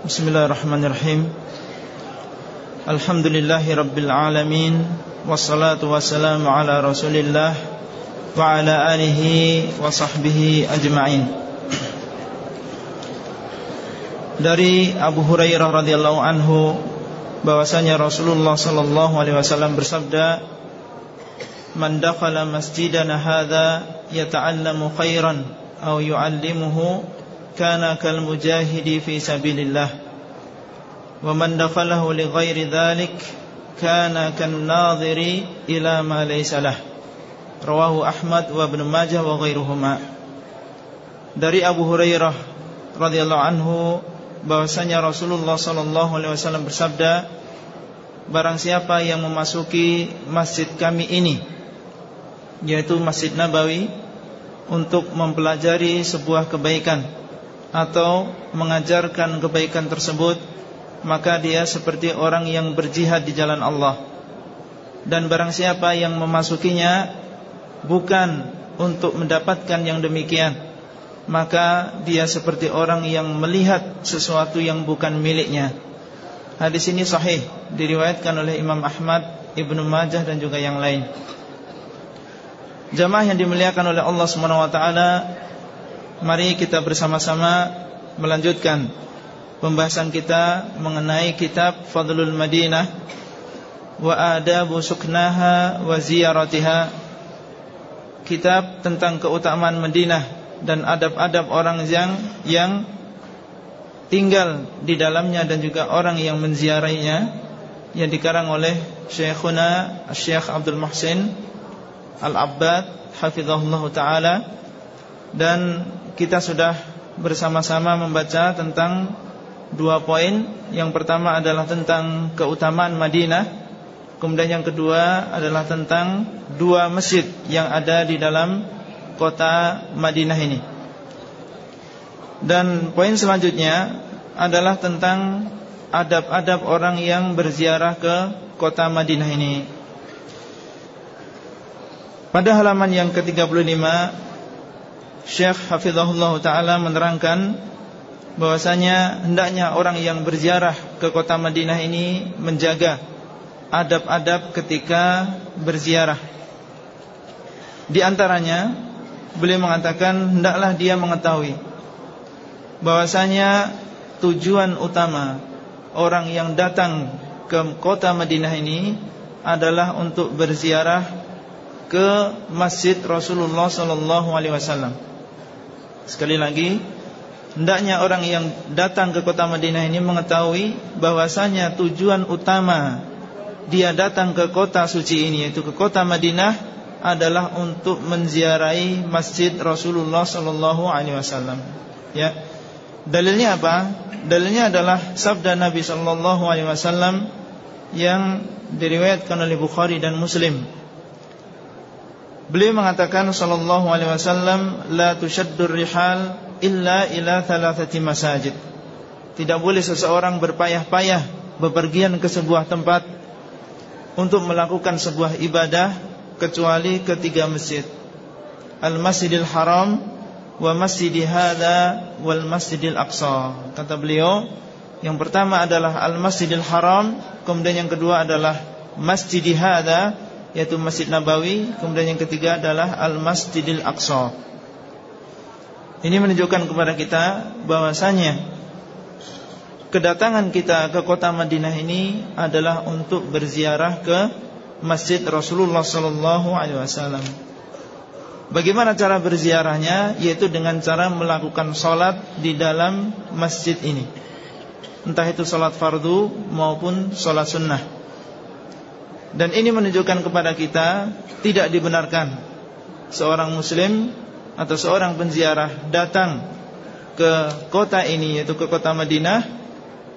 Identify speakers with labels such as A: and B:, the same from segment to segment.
A: Bismillahirrahmanirrahim. Alhamdulillahi Rabbil Alamin. Wassalatu wassalamu ala rasulillah Wa ala alihi wa sahbihi ajma'in. Dari Abu Hurairah radhiyallahu anhu bahwasanya Rasulullah sallallahu alaihi wasallam bersabda Man dakhala masjidana hadza yata'allamu khairan aw yu'allimuhu wa man dakhalahu li ghairi dhalik kana kan nadhiri ila ma laysa lah. Rawahu Ahmad wa Ibn Majah wa ghairuhuma. Dari Abu Hurairah radhiyallahu anhu bahwasanya Rasulullah sallallahu alaihi wasallam bersabda barang siapa yang memasuki masjid kami ini yaitu Masjid Nabawi untuk mempelajari sebuah kebaikan atau mengajarkan kebaikan tersebut maka dia seperti orang yang berjihad di jalan Allah. Dan barang siapa yang memasukinya bukan untuk mendapatkan yang demikian maka dia seperti orang yang melihat sesuatu yang bukan miliknya. Hadis ini sahih diriwayatkan oleh Imam Ahmad Ibnu Majah dan juga yang lain. Jamaah yang dimuliakan oleh Allah Subhanahu Mari kita bersama-sama melanjutkan pembahasan kita mengenai kitab Fadlul Madinah wa adabu suknaha wa ziyaratiha. Kitab tentang keutamaan Madinah dan adab-adab orang yang yang tinggal di dalamnya dan juga orang yang menziarahinya yang dikarang oleh Syekhuna Syekh Abdul Muhsin Al-Abbad hafizahullah taala dan kita sudah bersama-sama membaca tentang dua poin. Yang pertama adalah tentang keutamaan Madinah. Kemudian yang kedua adalah tentang dua masjid yang ada di dalam kota Madinah ini. Dan poin selanjutnya adalah tentang adab-adab orang yang berziarah ke kota Madinah ini. Pada halaman yang ke-35 Syekh Hafizahullah Ta'ala menerangkan bahwasanya hendaknya orang yang berziarah ke kota Madinah ini menjaga adab-adab ketika berziarah. Di antaranya beliau mengatakan hendaklah dia mengetahui bahwasanya tujuan utama orang yang datang ke kota Madinah ini adalah untuk berziarah ke Masjid Rasulullah sallallahu alaihi wasallam. Sekali lagi Hendaknya orang yang datang ke kota Madinah ini mengetahui bahwasanya tujuan utama dia datang ke kota suci ini yaitu ke kota Madinah adalah untuk menziarahi Masjid Rasulullah sallallahu alaihi wasallam. Ya. Dalilnya apa? Dalilnya adalah sabda Nabi sallallahu alaihi wasallam yang diriwayatkan oleh Bukhari dan Muslim Beliau mengatakan sallallahu alaihi wasallam la tushaddur rihal illa ila thalathati masajid. Tidak boleh seseorang berpayah-payah bepergian ke sebuah tempat untuk melakukan sebuah ibadah kecuali ke tiga masjid. Al-Masjidil Haram wa Masjidi Hadza wal Masjidil Aqsa. Kata beliau, yang pertama adalah Al-Masjidil Haram, kemudian yang kedua adalah Masjidi Hadza yaitu Masjid Nabawi, kemudian yang ketiga adalah Al-Masjidil Aqsa. Ini menunjukkan kepada kita bahwasanya kedatangan kita ke kota Madinah ini adalah untuk berziarah ke Masjid Rasulullah sallallahu alaihi wasallam. Bagaimana cara berziarahnya? Yaitu dengan cara melakukan sholat di dalam masjid ini Entah itu sholat fardu maupun sholat sunnah dan ini menunjukkan kepada kita Tidak dibenarkan Seorang muslim Atau seorang penziarah datang Ke kota ini Yaitu ke kota Madinah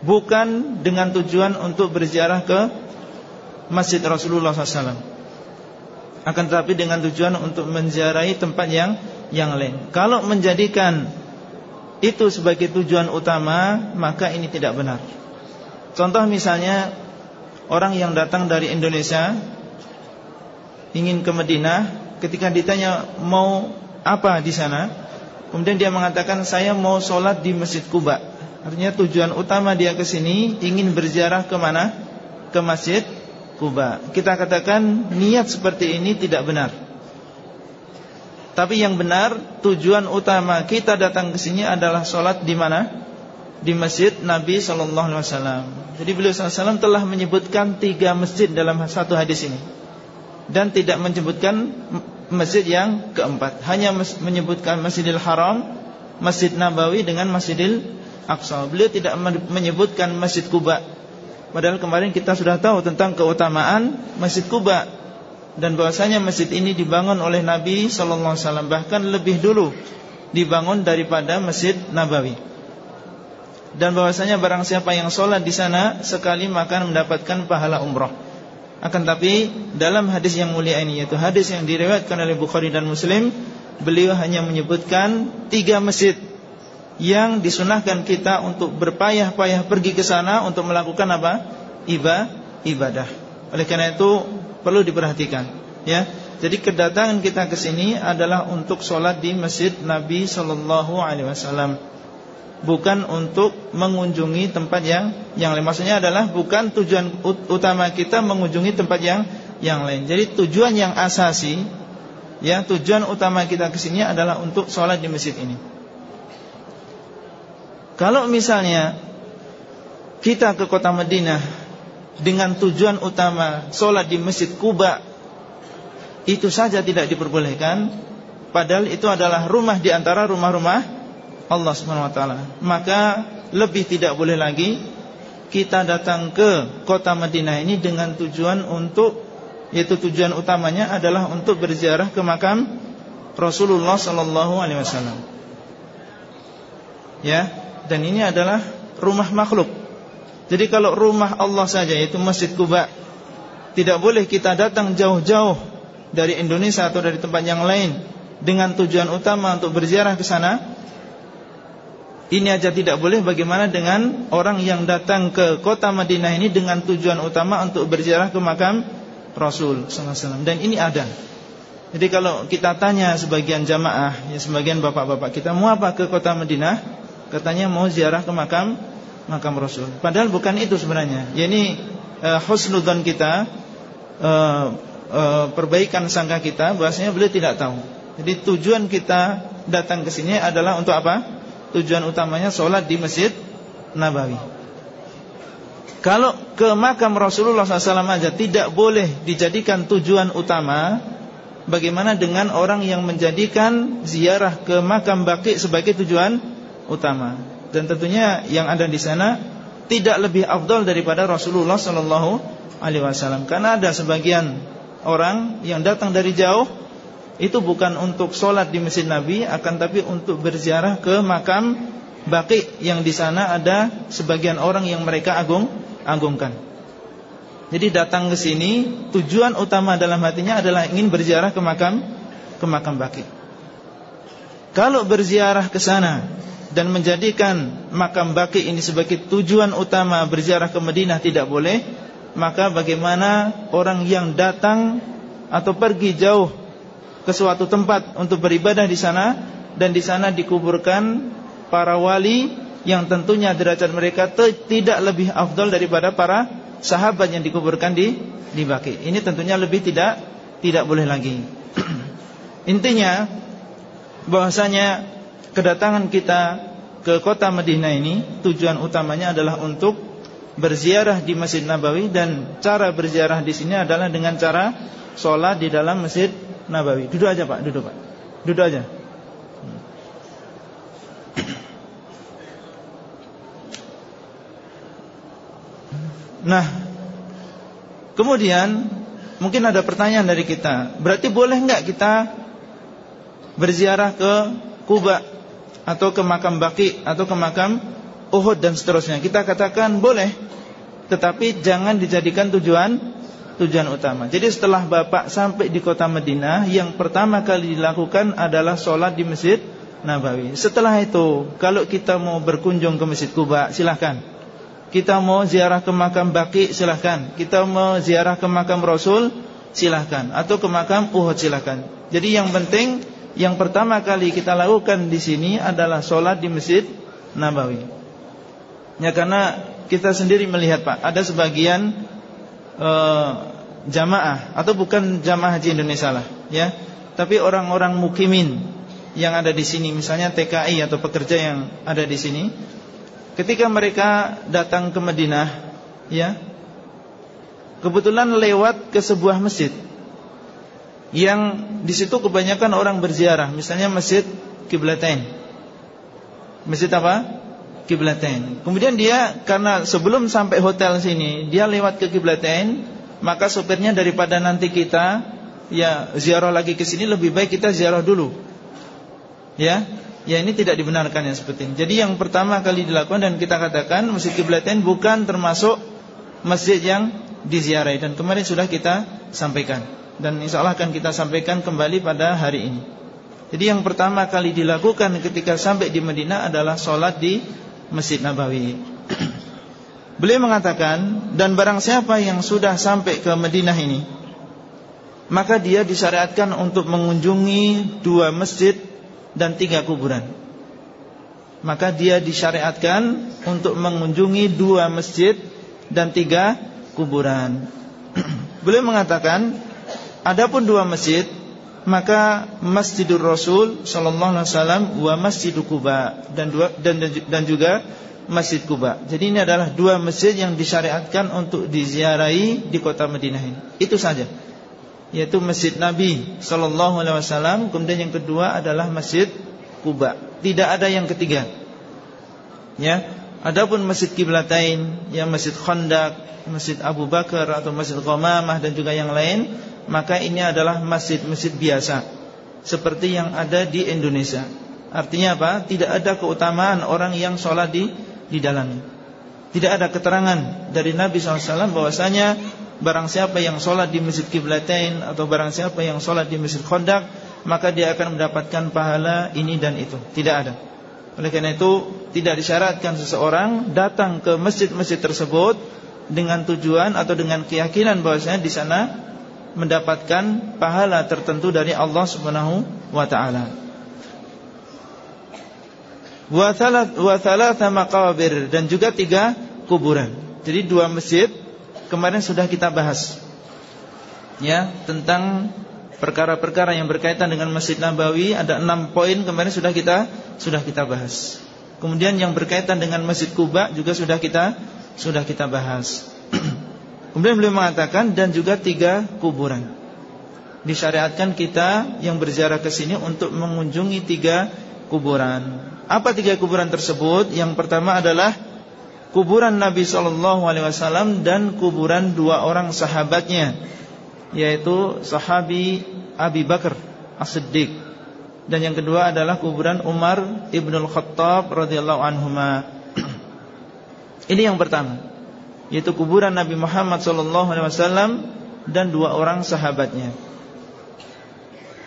A: Bukan dengan tujuan untuk berziarah ke Masjid Rasulullah SAW Akan tetapi dengan tujuan untuk menziarahi tempat yang yang lain. Kalau menjadikan itu sebagai tujuan utama Maka ini tidak benar. Contoh misalnya orang yang datang dari Indonesia ingin ke Madinah, ketika ditanya mau apa di sana, kemudian dia mengatakan saya mau sholat di Masjid Kuba. Artinya tujuan utama dia ke sini ingin berziarah ke mana? Ke Masjid Kuba. Kita katakan niat seperti ini tidak benar. Tapi yang benar tujuan utama kita datang ke sini adalah sholat di mana? Di Masjid Nabi Sallallahu Alaihi Wasallam. Jadi beliau Sallallahu telah menyebutkan tiga masjid dalam satu hadis ini dan tidak menyebutkan masjid yang keempat. Hanya menyebutkan Masjidil Haram, Masjid Nabawi dengan Masjidil Aqsa. Beliau tidak menyebutkan Masjid Kuba. Padahal kemarin kita sudah tahu tentang keutamaan Masjid Kuba dan bahwasanya masjid ini dibangun oleh Nabi sallallahu alaihi wasallam bahkan lebih dulu dibangun daripada Masjid Nabawi. Dan bahwasanya barang siapa yang sholat di sana sekali maka mendapatkan pahala umrah. Akan tapi dalam hadis yang mulia ini yaitu hadis yang diriwayatkan oleh Bukhari dan Muslim, beliau hanya menyebutkan tiga masjid yang disunahkan kita untuk berpayah-payah pergi ke sana untuk melakukan apa? Iba, ibadah. Oleh karena itu perlu diperhatikan, ya. Jadi kedatangan kita ke sini adalah untuk sholat di Masjid Nabi Shallallahu Alaihi Wasallam, bukan untuk mengunjungi tempat yang yang lain. Maksudnya adalah bukan tujuan utama kita mengunjungi tempat yang yang lain. Jadi tujuan yang asasi, ya tujuan utama kita ke sini adalah untuk sholat di masjid ini. Kalau misalnya kita ke kota Madinah dengan tujuan utama sholat di Masjid Kuba itu saja tidak diperbolehkan padahal itu adalah rumah di antara rumah-rumah Allah Subhanahu wa taala maka lebih tidak boleh lagi kita datang ke kota Madinah ini dengan tujuan untuk yaitu tujuan utamanya adalah untuk berziarah ke makam Rasulullah sallallahu alaihi wasallam ya dan ini adalah rumah makhluk. Jadi kalau rumah Allah saja yaitu Masjid Kuba tidak boleh kita datang jauh-jauh dari Indonesia atau dari tempat yang lain dengan tujuan utama untuk berziarah ke sana. Ini aja tidak boleh bagaimana dengan orang yang datang ke kota Madinah ini dengan tujuan utama untuk berziarah ke makam Rasul SAW. Dan ini ada. Jadi kalau kita tanya sebagian jamaah, ya sebagian bapak-bapak kita mau apa ke kota Madinah? Katanya mau ziarah ke makam makam Rasul. Padahal bukan itu sebenarnya. Ya ini uh, husnudzon kita uh, uh, perbaikan sangka kita bahwasanya beliau tidak tahu. Jadi tujuan kita datang ke sini adalah untuk apa? Tujuan utamanya sholat di Masjid Nabawi. Kalau ke makam Rasulullah SAW aja tidak boleh dijadikan tujuan utama Bagaimana dengan orang yang menjadikan ziarah ke makam Baqi sebagai tujuan utama dan tentunya yang ada di sana tidak lebih afdol daripada Rasulullah wasallam karena ada sebagian orang yang datang dari jauh itu bukan untuk sholat di Masjid Nabi akan tapi untuk berziarah ke makam Baqi yang di sana ada sebagian orang yang mereka agung agungkan. Jadi datang ke sini tujuan utama dalam hatinya adalah ingin berziarah ke makam ke makam Baqi. Kalau berziarah ke sana dan menjadikan makam Baqi ini sebagai tujuan utama berziarah ke Madinah tidak boleh, maka bagaimana orang yang datang atau pergi jauh ke suatu tempat untuk beribadah di sana dan di sana dikuburkan para wali yang tentunya derajat mereka tidak lebih afdal daripada para sahabat yang dikuburkan di di Baqi. Ini tentunya lebih tidak tidak boleh lagi. Intinya bahwasanya kedatangan kita ke kota Madinah ini tujuan utamanya adalah untuk berziarah di Masjid Nabawi dan cara berziarah di sini adalah dengan cara sholat di dalam Masjid Nabawi. Duduk aja Pak, duduk Pak. Duduk aja. Nah, kemudian mungkin ada pertanyaan dari kita. Berarti boleh nggak kita berziarah ke Kuba atau ke makam Baki atau ke makam Uhud dan seterusnya. Kita katakan boleh, tetapi jangan dijadikan tujuan tujuan utama. Jadi setelah Bapak sampai di kota Madinah, yang pertama kali dilakukan adalah sholat di Masjid Nabawi. Setelah itu, kalau kita mau berkunjung ke Masjid Kuba, silahkan. Kita mau ziarah ke makam Baki, silahkan. Kita mau ziarah ke makam Rasul, silahkan. Atau ke makam Uhud, silahkan. Jadi yang penting yang pertama kali kita lakukan di sini adalah sholat di Masjid Nabawi. Ya karena kita sendiri melihat Pak, ada sebagian uh, jamaah atau bukan jamaah haji Indonesia lah, ya. Tapi orang-orang mukimin yang ada di sini, misalnya TKI atau pekerja yang ada di sini, ketika mereka datang ke Madinah, ya, kebetulan lewat ke sebuah masjid yang di situ kebanyakan orang berziarah, misalnya Masjid Kiblatain. Masjid apa? Kiblatain. Kemudian dia karena sebelum sampai hotel sini, dia lewat ke Kiblatain, maka sopirnya daripada nanti kita ya ziarah lagi ke sini lebih baik kita ziarah dulu. Ya, ya ini tidak dibenarkan yang seperti ini. Jadi yang pertama kali dilakukan dan kita katakan Masjid Kiblatain bukan termasuk masjid yang diziarahi dan kemarin sudah kita sampaikan dan insya Allah akan kita sampaikan kembali pada hari ini. Jadi yang pertama kali dilakukan ketika sampai di Madinah adalah sholat di Masjid Nabawi. Beliau mengatakan dan barang siapa yang sudah sampai ke Madinah ini, maka dia disyariatkan untuk mengunjungi dua masjid dan tiga kuburan. Maka dia disyariatkan untuk mengunjungi dua masjid dan tiga kuburan. Beliau mengatakan Adapun dua masjid maka Masjidul Rasul sallallahu alaihi wasallam wa Masjidul Kuba dan dua dan dan juga Masjid Kuba. Jadi ini adalah dua masjid yang disyariatkan untuk diziarahi di kota Madinah ini. Itu saja. Yaitu Masjid Nabi sallallahu alaihi wasallam, kemudian yang kedua adalah Masjid Kuba. Tidak ada yang ketiga. Ya. Adapun Masjid Kiblatain, ya Masjid Khandaq, Masjid Abu Bakar atau Masjid Ghamamah dan juga yang lain maka ini adalah masjid-masjid biasa seperti yang ada di Indonesia. Artinya apa? Tidak ada keutamaan orang yang sholat di di dalamnya. Tidak ada keterangan dari Nabi SAW bahwasanya barang siapa yang sholat di masjid Kiblatain atau barang siapa yang sholat di masjid Khandaq maka dia akan mendapatkan pahala ini dan itu. Tidak ada. Oleh karena itu tidak disyaratkan seseorang datang ke masjid-masjid tersebut dengan tujuan atau dengan keyakinan bahwasanya di sana mendapatkan pahala tertentu dari Allah Subhanahu wa taala. Wa thalatha maqabir dan juga tiga kuburan. Jadi dua masjid kemarin sudah kita bahas. Ya, tentang perkara-perkara yang berkaitan dengan Masjid Nabawi ada enam poin kemarin sudah kita sudah kita bahas. Kemudian yang berkaitan dengan Masjid Kuba juga sudah kita sudah kita bahas. Kemudian beliau mengatakan dan juga tiga kuburan. Disyariatkan kita yang berziarah ke sini untuk mengunjungi tiga kuburan. Apa tiga kuburan tersebut? Yang pertama adalah kuburan Nabi Shallallahu Alaihi Wasallam dan kuburan dua orang sahabatnya, yaitu sahabi Abi Bakar As-Siddiq dan yang kedua adalah kuburan Umar ibnul Khattab radhiyallahu anhuma. Ini yang pertama yaitu kuburan Nabi Muhammad SAW dan dua orang sahabatnya.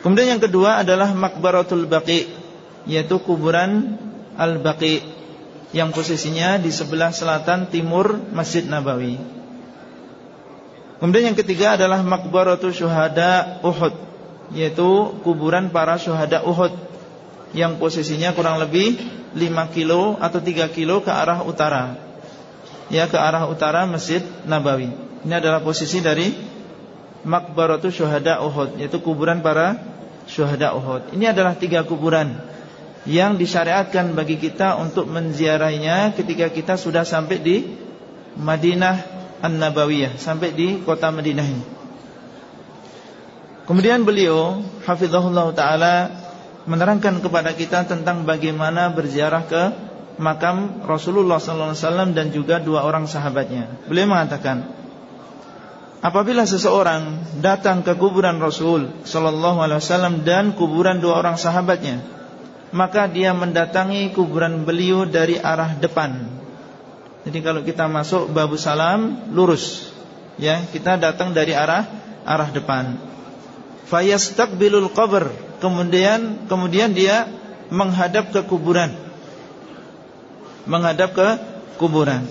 A: Kemudian yang kedua adalah Makbaratul Baqi yaitu kuburan Al-Baqi yang posisinya di sebelah selatan timur Masjid Nabawi. Kemudian yang ketiga adalah Makbaratul Syuhada Uhud yaitu kuburan para syuhada Uhud yang posisinya kurang lebih 5 kilo atau 3 kilo ke arah utara ya ke arah utara Masjid Nabawi. Ini adalah posisi dari Makbaratul Syuhada Uhud, yaitu kuburan para syuhada Uhud. Ini adalah tiga kuburan yang disyariatkan bagi kita untuk menziarahinya ketika kita sudah sampai di Madinah An-Nabawiyah, sampai di kota Madinah ini. Kemudian beliau hafizahullah taala menerangkan kepada kita tentang bagaimana berziarah ke makam Rasulullah SAW dan juga dua orang sahabatnya. Beliau mengatakan, apabila seseorang datang ke kuburan Rasul Sallallahu Alaihi Wasallam dan kuburan dua orang sahabatnya, maka dia mendatangi kuburan beliau dari arah depan. Jadi kalau kita masuk babu salam lurus, ya kita datang dari arah arah depan. Fayastaqbilul qabr, kemudian kemudian dia menghadap ke kuburan menghadap ke kuburan.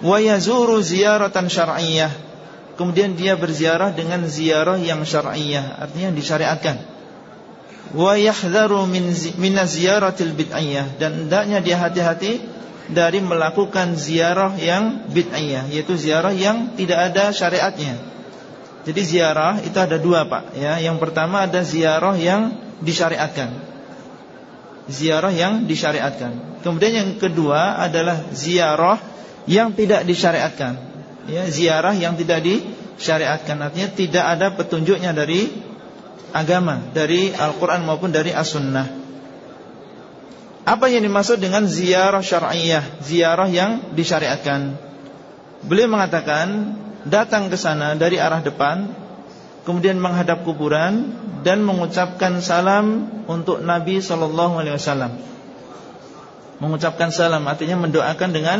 A: Wa yazuru ziyaratan syar'iyyah. Kemudian dia berziarah dengan ziarah yang syar'iyyah, artinya disyariatkan. Wa yahdharu min min ziyaratil bid'ayyah dan hendaknya dia hati-hati dari melakukan ziarah yang bid'ah yaitu ziarah yang tidak ada syariatnya. Jadi ziarah itu ada dua pak ya. Yang pertama ada ziarah yang disyariatkan. Ziarah yang disyariatkan. Kemudian yang kedua adalah ziarah yang tidak disyariatkan. Ya, ziarah yang tidak disyariatkan artinya tidak ada petunjuknya dari agama, dari Al-Qur'an maupun dari As-Sunnah. Apa yang dimaksud dengan ziarah syar'iyah Ziarah yang disyariatkan Beliau mengatakan Datang ke sana dari arah depan Kemudian menghadap kuburan Dan mengucapkan salam Untuk Nabi SAW Mengucapkan salam Artinya mendoakan dengan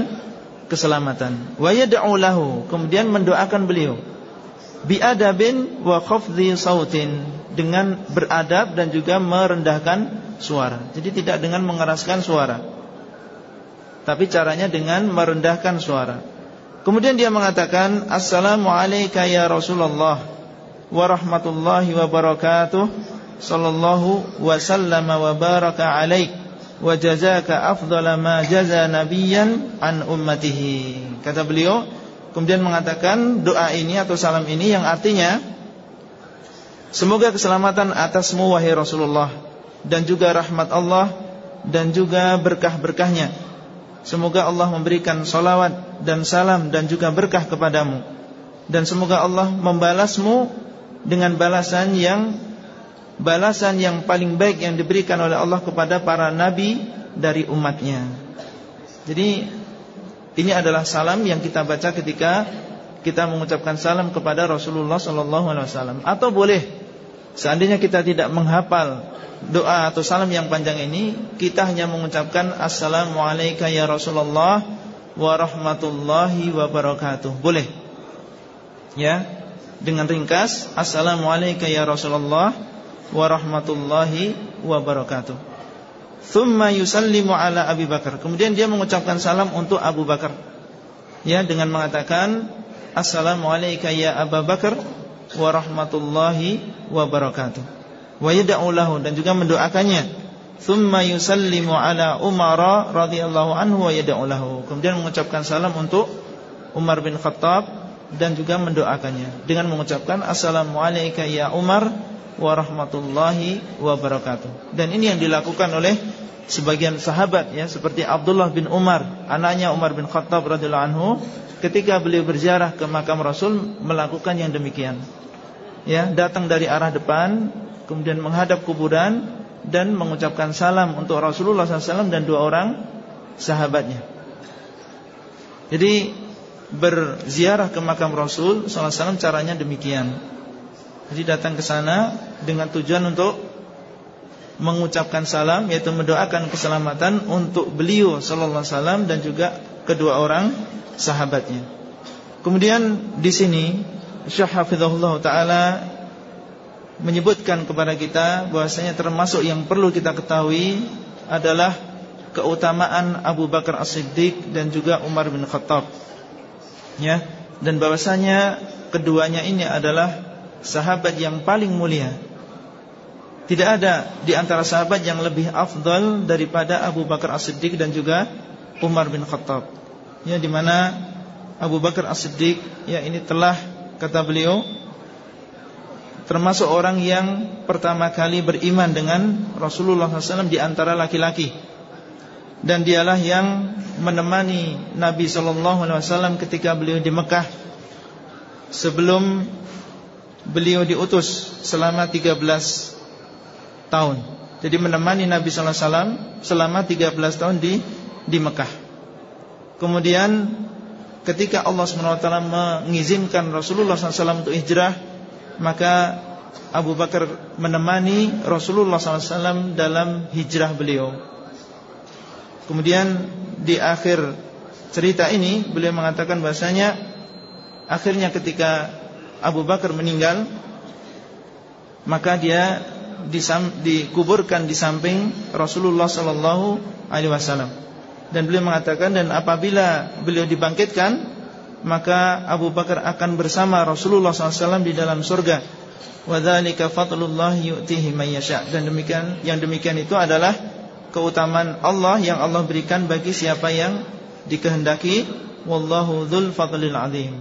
A: keselamatan Wa yada'ulahu Kemudian mendoakan beliau Bi'adabin wa khafdhi sautin Dengan beradab dan juga merendahkan suara. Jadi tidak dengan mengeraskan suara. Tapi caranya dengan merendahkan suara. Kemudian dia mengatakan Assalamualaikum ya Rasulullah wa rahmatullahi wa barakatuh sallallahu wa sallama wa baraka alaik wa jazaka afdala ma jaza nabiyan an ummatihi. Kata beliau kemudian mengatakan doa ini atau salam ini yang artinya semoga keselamatan atasmu wahai Rasulullah dan juga rahmat Allah dan juga berkah-berkahnya. Semoga Allah memberikan salawat dan salam dan juga berkah kepadamu. Dan semoga Allah membalasmu dengan balasan yang balasan yang paling baik yang diberikan oleh Allah kepada para nabi dari umatnya. Jadi ini adalah salam yang kita baca ketika kita mengucapkan salam kepada Rasulullah sallallahu alaihi wasallam atau boleh seandainya kita tidak menghafal doa atau salam yang panjang ini kita hanya mengucapkan assalamualaikum ya Rasulullah wa rahmatullahi wa barakatuh. Boleh. Ya. Dengan ringkas assalamualaikum ya Rasulullah wa rahmatullahi wa barakatuh. Thumma yusallimu ala Abi Bakar. Kemudian dia mengucapkan salam untuk Abu Bakar. Ya, dengan mengatakan assalamualaikum ya Abu Bakar wa rahmatullahi wa barakatuh wa yad'u lahu dan juga mendoakannya thumma yusallimu ala Umar radhiyallahu anhu wa yad'u lahu kemudian mengucapkan salam untuk Umar bin Khattab dan juga mendoakannya. Dengan mengucapkan assalamu alayka ya Umar wa rahmatullahi wa barakatuh dan ini yang dilakukan oleh sebagian sahabat ya seperti Abdullah bin Umar anaknya Umar bin Khattab radhiyallahu anhu ketika beliau berziarah ke makam Rasul melakukan yang demikian. Ya datang dari arah depan kemudian menghadap kuburan dan mengucapkan salam untuk Rasulullah SAW dan dua orang sahabatnya. Jadi berziarah ke makam Rasul SAW caranya demikian. Jadi datang ke sana dengan tujuan untuk mengucapkan salam yaitu mendoakan keselamatan untuk beliau sallallahu alaihi wasallam dan juga kedua orang sahabatnya. Kemudian di sini Syekh Hafizahullah taala menyebutkan kepada kita bahwasanya termasuk yang perlu kita ketahui adalah keutamaan Abu Bakar As-Siddiq dan juga Umar bin Khattab. Ya, dan bahwasanya keduanya ini adalah sahabat yang paling mulia. Tidak ada di antara sahabat yang lebih afdal daripada Abu Bakar As-Siddiq dan juga Umar bin Khattab. Ya, di mana Abu Bakar As-Siddiq ya ini telah kata beliau termasuk orang yang pertama kali beriman dengan Rasulullah SAW di antara laki-laki dan dialah yang menemani Nabi SAW ketika beliau di Mekah sebelum beliau diutus selama 13 tahun. Jadi menemani Nabi SAW selama 13 tahun di di Mekah. Kemudian ketika Allah SWT mengizinkan Rasulullah SAW untuk hijrah maka Abu Bakar menemani Rasulullah SAW dalam hijrah beliau. Kemudian di akhir cerita ini beliau mengatakan bahasanya akhirnya ketika Abu Bakar meninggal maka dia disam, dikuburkan di samping Rasulullah Sallallahu Alaihi Wasallam dan beliau mengatakan dan apabila beliau dibangkitkan maka Abu Bakar akan bersama Rasulullah SAW di dalam surga. Wadzalika fadlullah yu'tihi man yasha. Dan demikian yang demikian itu adalah keutamaan Allah yang Allah berikan bagi siapa yang dikehendaki. Wallahu dzul fadlil azim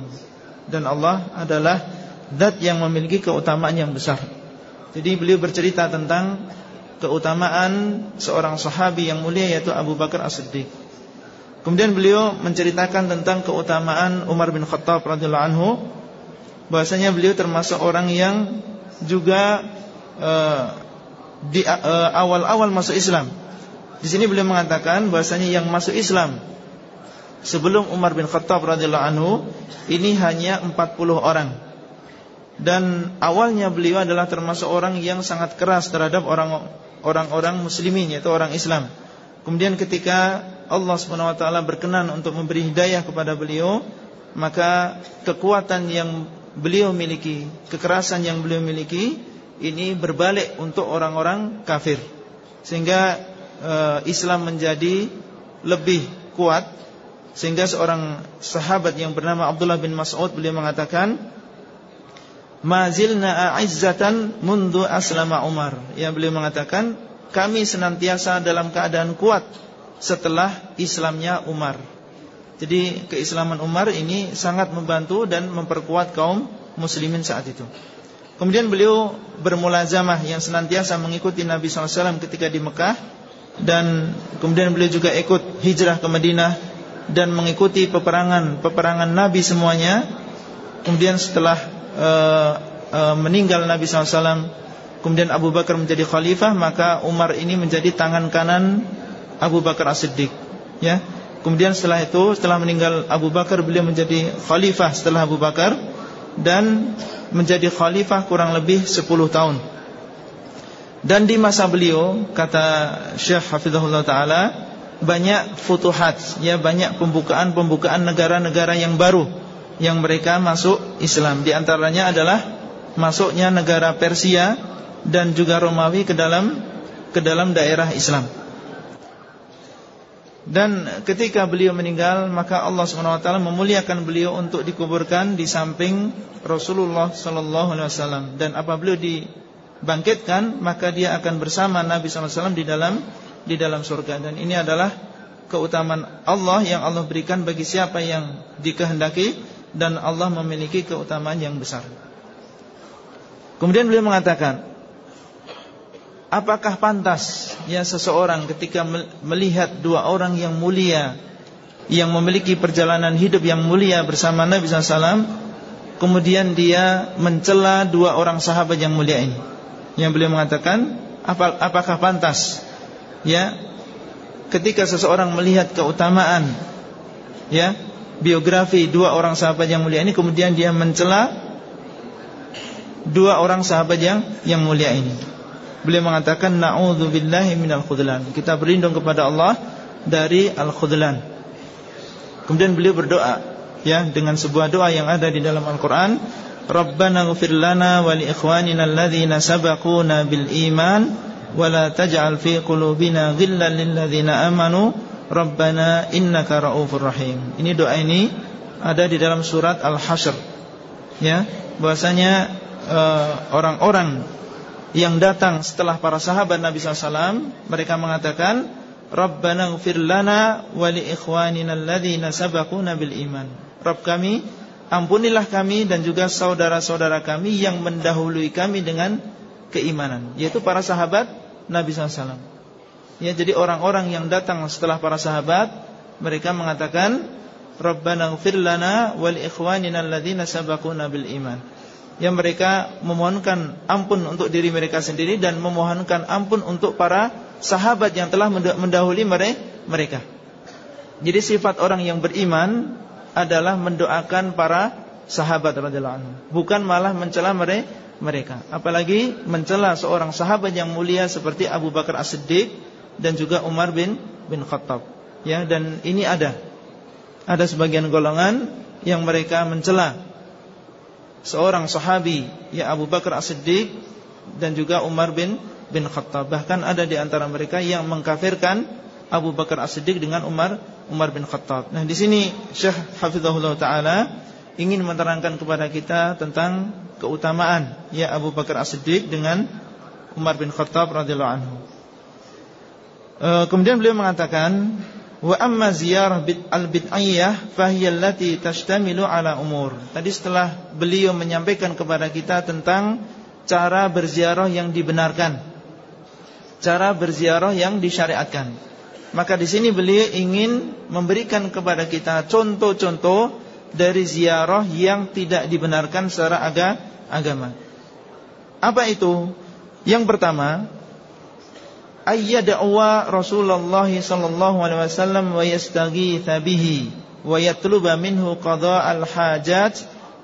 A: dan Allah adalah zat yang memiliki keutamaan yang besar. Jadi beliau bercerita tentang keutamaan seorang sahabi yang mulia yaitu Abu Bakar As-Siddiq. Kemudian beliau menceritakan tentang keutamaan Umar bin Khattab radhiyallahu anhu. Bahwasanya beliau termasuk orang yang juga uh, di uh, awal-awal masuk Islam di sini beliau mengatakan bahasanya yang masuk Islam sebelum Umar bin Khattab radhiyallahu anhu ini hanya 40 orang. Dan awalnya beliau adalah termasuk orang yang sangat keras terhadap orang orang muslimin yaitu orang Islam. Kemudian ketika Allah Subhanahu wa taala berkenan untuk memberi hidayah kepada beliau, maka kekuatan yang beliau miliki, kekerasan yang beliau miliki ini berbalik untuk orang-orang kafir. Sehingga Islam menjadi lebih kuat sehingga seorang sahabat yang bernama Abdullah bin Mas'ud beliau mengatakan mazilna a'izzatan mundu aslama Umar. Ya beliau mengatakan kami senantiasa dalam keadaan kuat setelah Islamnya Umar. Jadi keislaman Umar ini sangat membantu dan memperkuat kaum muslimin saat itu. Kemudian beliau bermulazamah yang senantiasa mengikuti Nabi SAW ketika di Mekah dan kemudian beliau juga ikut hijrah ke Madinah dan mengikuti peperangan-peperangan Nabi semuanya. Kemudian setelah uh, uh, meninggal Nabi SAW, kemudian Abu Bakar menjadi khalifah, maka Umar ini menjadi tangan kanan Abu Bakar As-Siddiq. Ya. Kemudian setelah itu, setelah meninggal Abu Bakar, beliau menjadi khalifah setelah Abu Bakar dan menjadi khalifah kurang lebih 10 tahun. Dan di masa beliau kata Syekh Hafizahullah taala banyak futuhat ya banyak pembukaan-pembukaan negara-negara yang baru yang mereka masuk Islam. Di antaranya adalah masuknya negara Persia dan juga Romawi ke dalam ke dalam daerah Islam. Dan ketika beliau meninggal maka Allah SWT memuliakan beliau untuk dikuburkan di samping Rasulullah sallallahu alaihi wasallam dan apa beliau di bangkitkan maka dia akan bersama Nabi SAW di dalam di dalam surga dan ini adalah keutamaan Allah yang Allah berikan bagi siapa yang dikehendaki dan Allah memiliki keutamaan yang besar. Kemudian beliau mengatakan, apakah pantas ya seseorang ketika melihat dua orang yang mulia yang memiliki perjalanan hidup yang mulia bersama Nabi SAW, kemudian dia mencela dua orang sahabat yang mulia ini? Yang beliau mengatakan apa, apakah pantas? Ya ketika seseorang melihat keutamaan ya biografi dua orang sahabat yang mulia ini kemudian dia mencela dua orang sahabat yang yang mulia ini. Beliau mengatakan naudzubillahi minal khudlan. Kita berlindung kepada Allah dari al khudlan kemudian beliau berdoa ya dengan sebuah doa yang ada di dalam Al-Qur'an Rabbana ghfir lana wa li ikhwanina alladhina sabaquna bil iman wa la taj'al fi qulubina ghillan lil ladzina amanu Rabbana innaka raufur rahim. Ini doa ini ada di dalam surat Al-Hasyr. Ya, bahwasanya eh, orang-orang uh, yang datang setelah para sahabat Nabi SAW mereka mengatakan Rabbana ghfir lana wa li ikhwanina alladhina sabaquna bil iman. Rabb kami Ampunilah kami dan juga saudara-saudara kami yang mendahului kami dengan keimanan Yaitu para sahabat Nabi SAW Ya, jadi orang-orang yang datang setelah para sahabat Mereka mengatakan Rabbana gfir lana wal ikhwanina alladhina sabakuna bil iman. Yang mereka memohonkan ampun untuk diri mereka sendiri Dan memohonkan ampun untuk para sahabat yang telah mendahului mereka. Jadi sifat orang yang beriman adalah mendoakan para sahabat radhiyallahu anhu, bukan malah mencela mereka. Apalagi mencela seorang sahabat yang mulia seperti Abu Bakar As-Siddiq dan juga Umar bin bin Khattab. Ya, dan ini ada ada sebagian golongan yang mereka mencela seorang sahabi ya Abu Bakar As-Siddiq dan juga Umar bin bin Khattab. Bahkan ada di antara mereka yang mengkafirkan Abu Bakar As-Siddiq dengan Umar Umar bin Khattab. Nah, di sini Syekh Hafizahullah taala ingin menerangkan kepada kita tentang keutamaan ya Abu Bakar As-Siddiq dengan Umar bin Khattab radhiyallahu anhu. e, Kemudian beliau mengatakan Wa amma ziyarah al-bid'ayyah fahiyallati tashtamilu ala umur. Tadi setelah beliau menyampaikan kepada kita tentang cara berziarah yang dibenarkan. Cara berziarah yang disyariatkan. Maka di sini beliau ingin memberikan kepada kita contoh-contoh dari ziarah yang tidak dibenarkan secara agama. Apa itu? Yang pertama, ayyad'wa Rasulullah sallallahu alaihi wasallam wa yastaghitha bihi wa yatluba minhu qada' al-hajat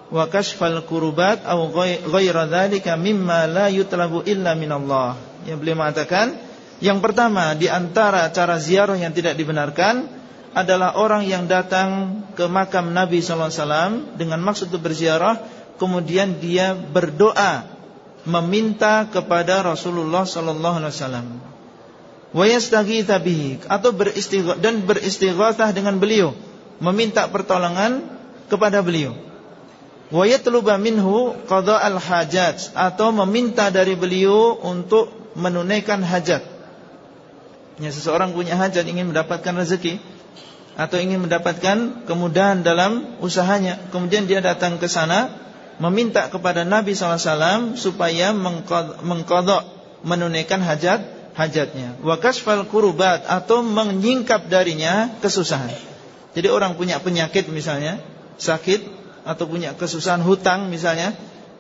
A: wa kashfal kurubat aw ghaira dzalika mimma la yutlabu illa min Allah. Yang beliau mengatakan, yang pertama di antara cara ziarah yang tidak dibenarkan adalah orang yang datang ke makam Nabi sallallahu alaihi wasallam dengan maksud berziarah kemudian dia berdoa meminta kepada Rasulullah sallallahu alaihi wasallam atau beristighatsah dan beristighatsah dengan beliau, meminta pertolongan kepada beliau. Wa yatluba minhu qada'al hajat atau meminta dari beliau untuk menunaikan hajat. Ya, seseorang punya hajat ingin mendapatkan rezeki atau ingin mendapatkan kemudahan dalam usahanya, kemudian dia datang ke sana meminta kepada Nabi SAW supaya mengkodok menunaikan hajat hajatnya. Wa kasfal kurubat atau menyingkap darinya kesusahan. Jadi orang punya penyakit misalnya, sakit atau punya kesusahan hutang misalnya,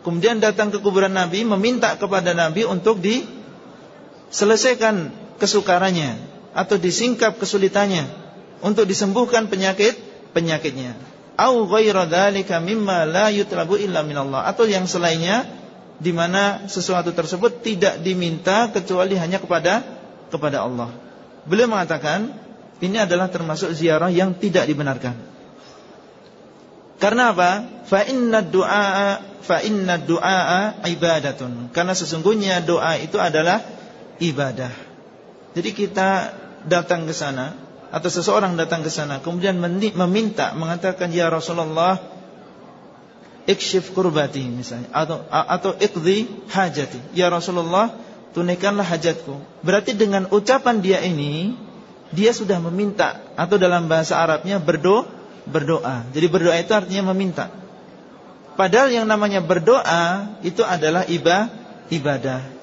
A: kemudian datang ke kuburan Nabi meminta kepada Nabi untuk diselesaikan kesukarannya atau disingkap kesulitannya untuk disembuhkan penyakit penyakitnya. Au ghaira dzalika mimma la yutlabu illa minallah atau yang selainnya di mana sesuatu tersebut tidak diminta kecuali hanya kepada kepada Allah. Beliau mengatakan ini adalah termasuk ziarah yang tidak dibenarkan. Karena apa? Fa inna du'a fa inna du'a ibadatun. Karena sesungguhnya doa itu adalah ibadah. Jadi kita datang ke sana atau seseorang datang ke sana kemudian meminta mengatakan ya Rasulullah ikshif kurbati misalnya atau atau ikdi hajati. Ya Rasulullah tunaikanlah hajatku. Berarti dengan ucapan dia ini dia sudah meminta atau dalam bahasa Arabnya berdoa berdoa. Jadi berdoa itu artinya meminta. Padahal yang namanya berdoa itu adalah ibadah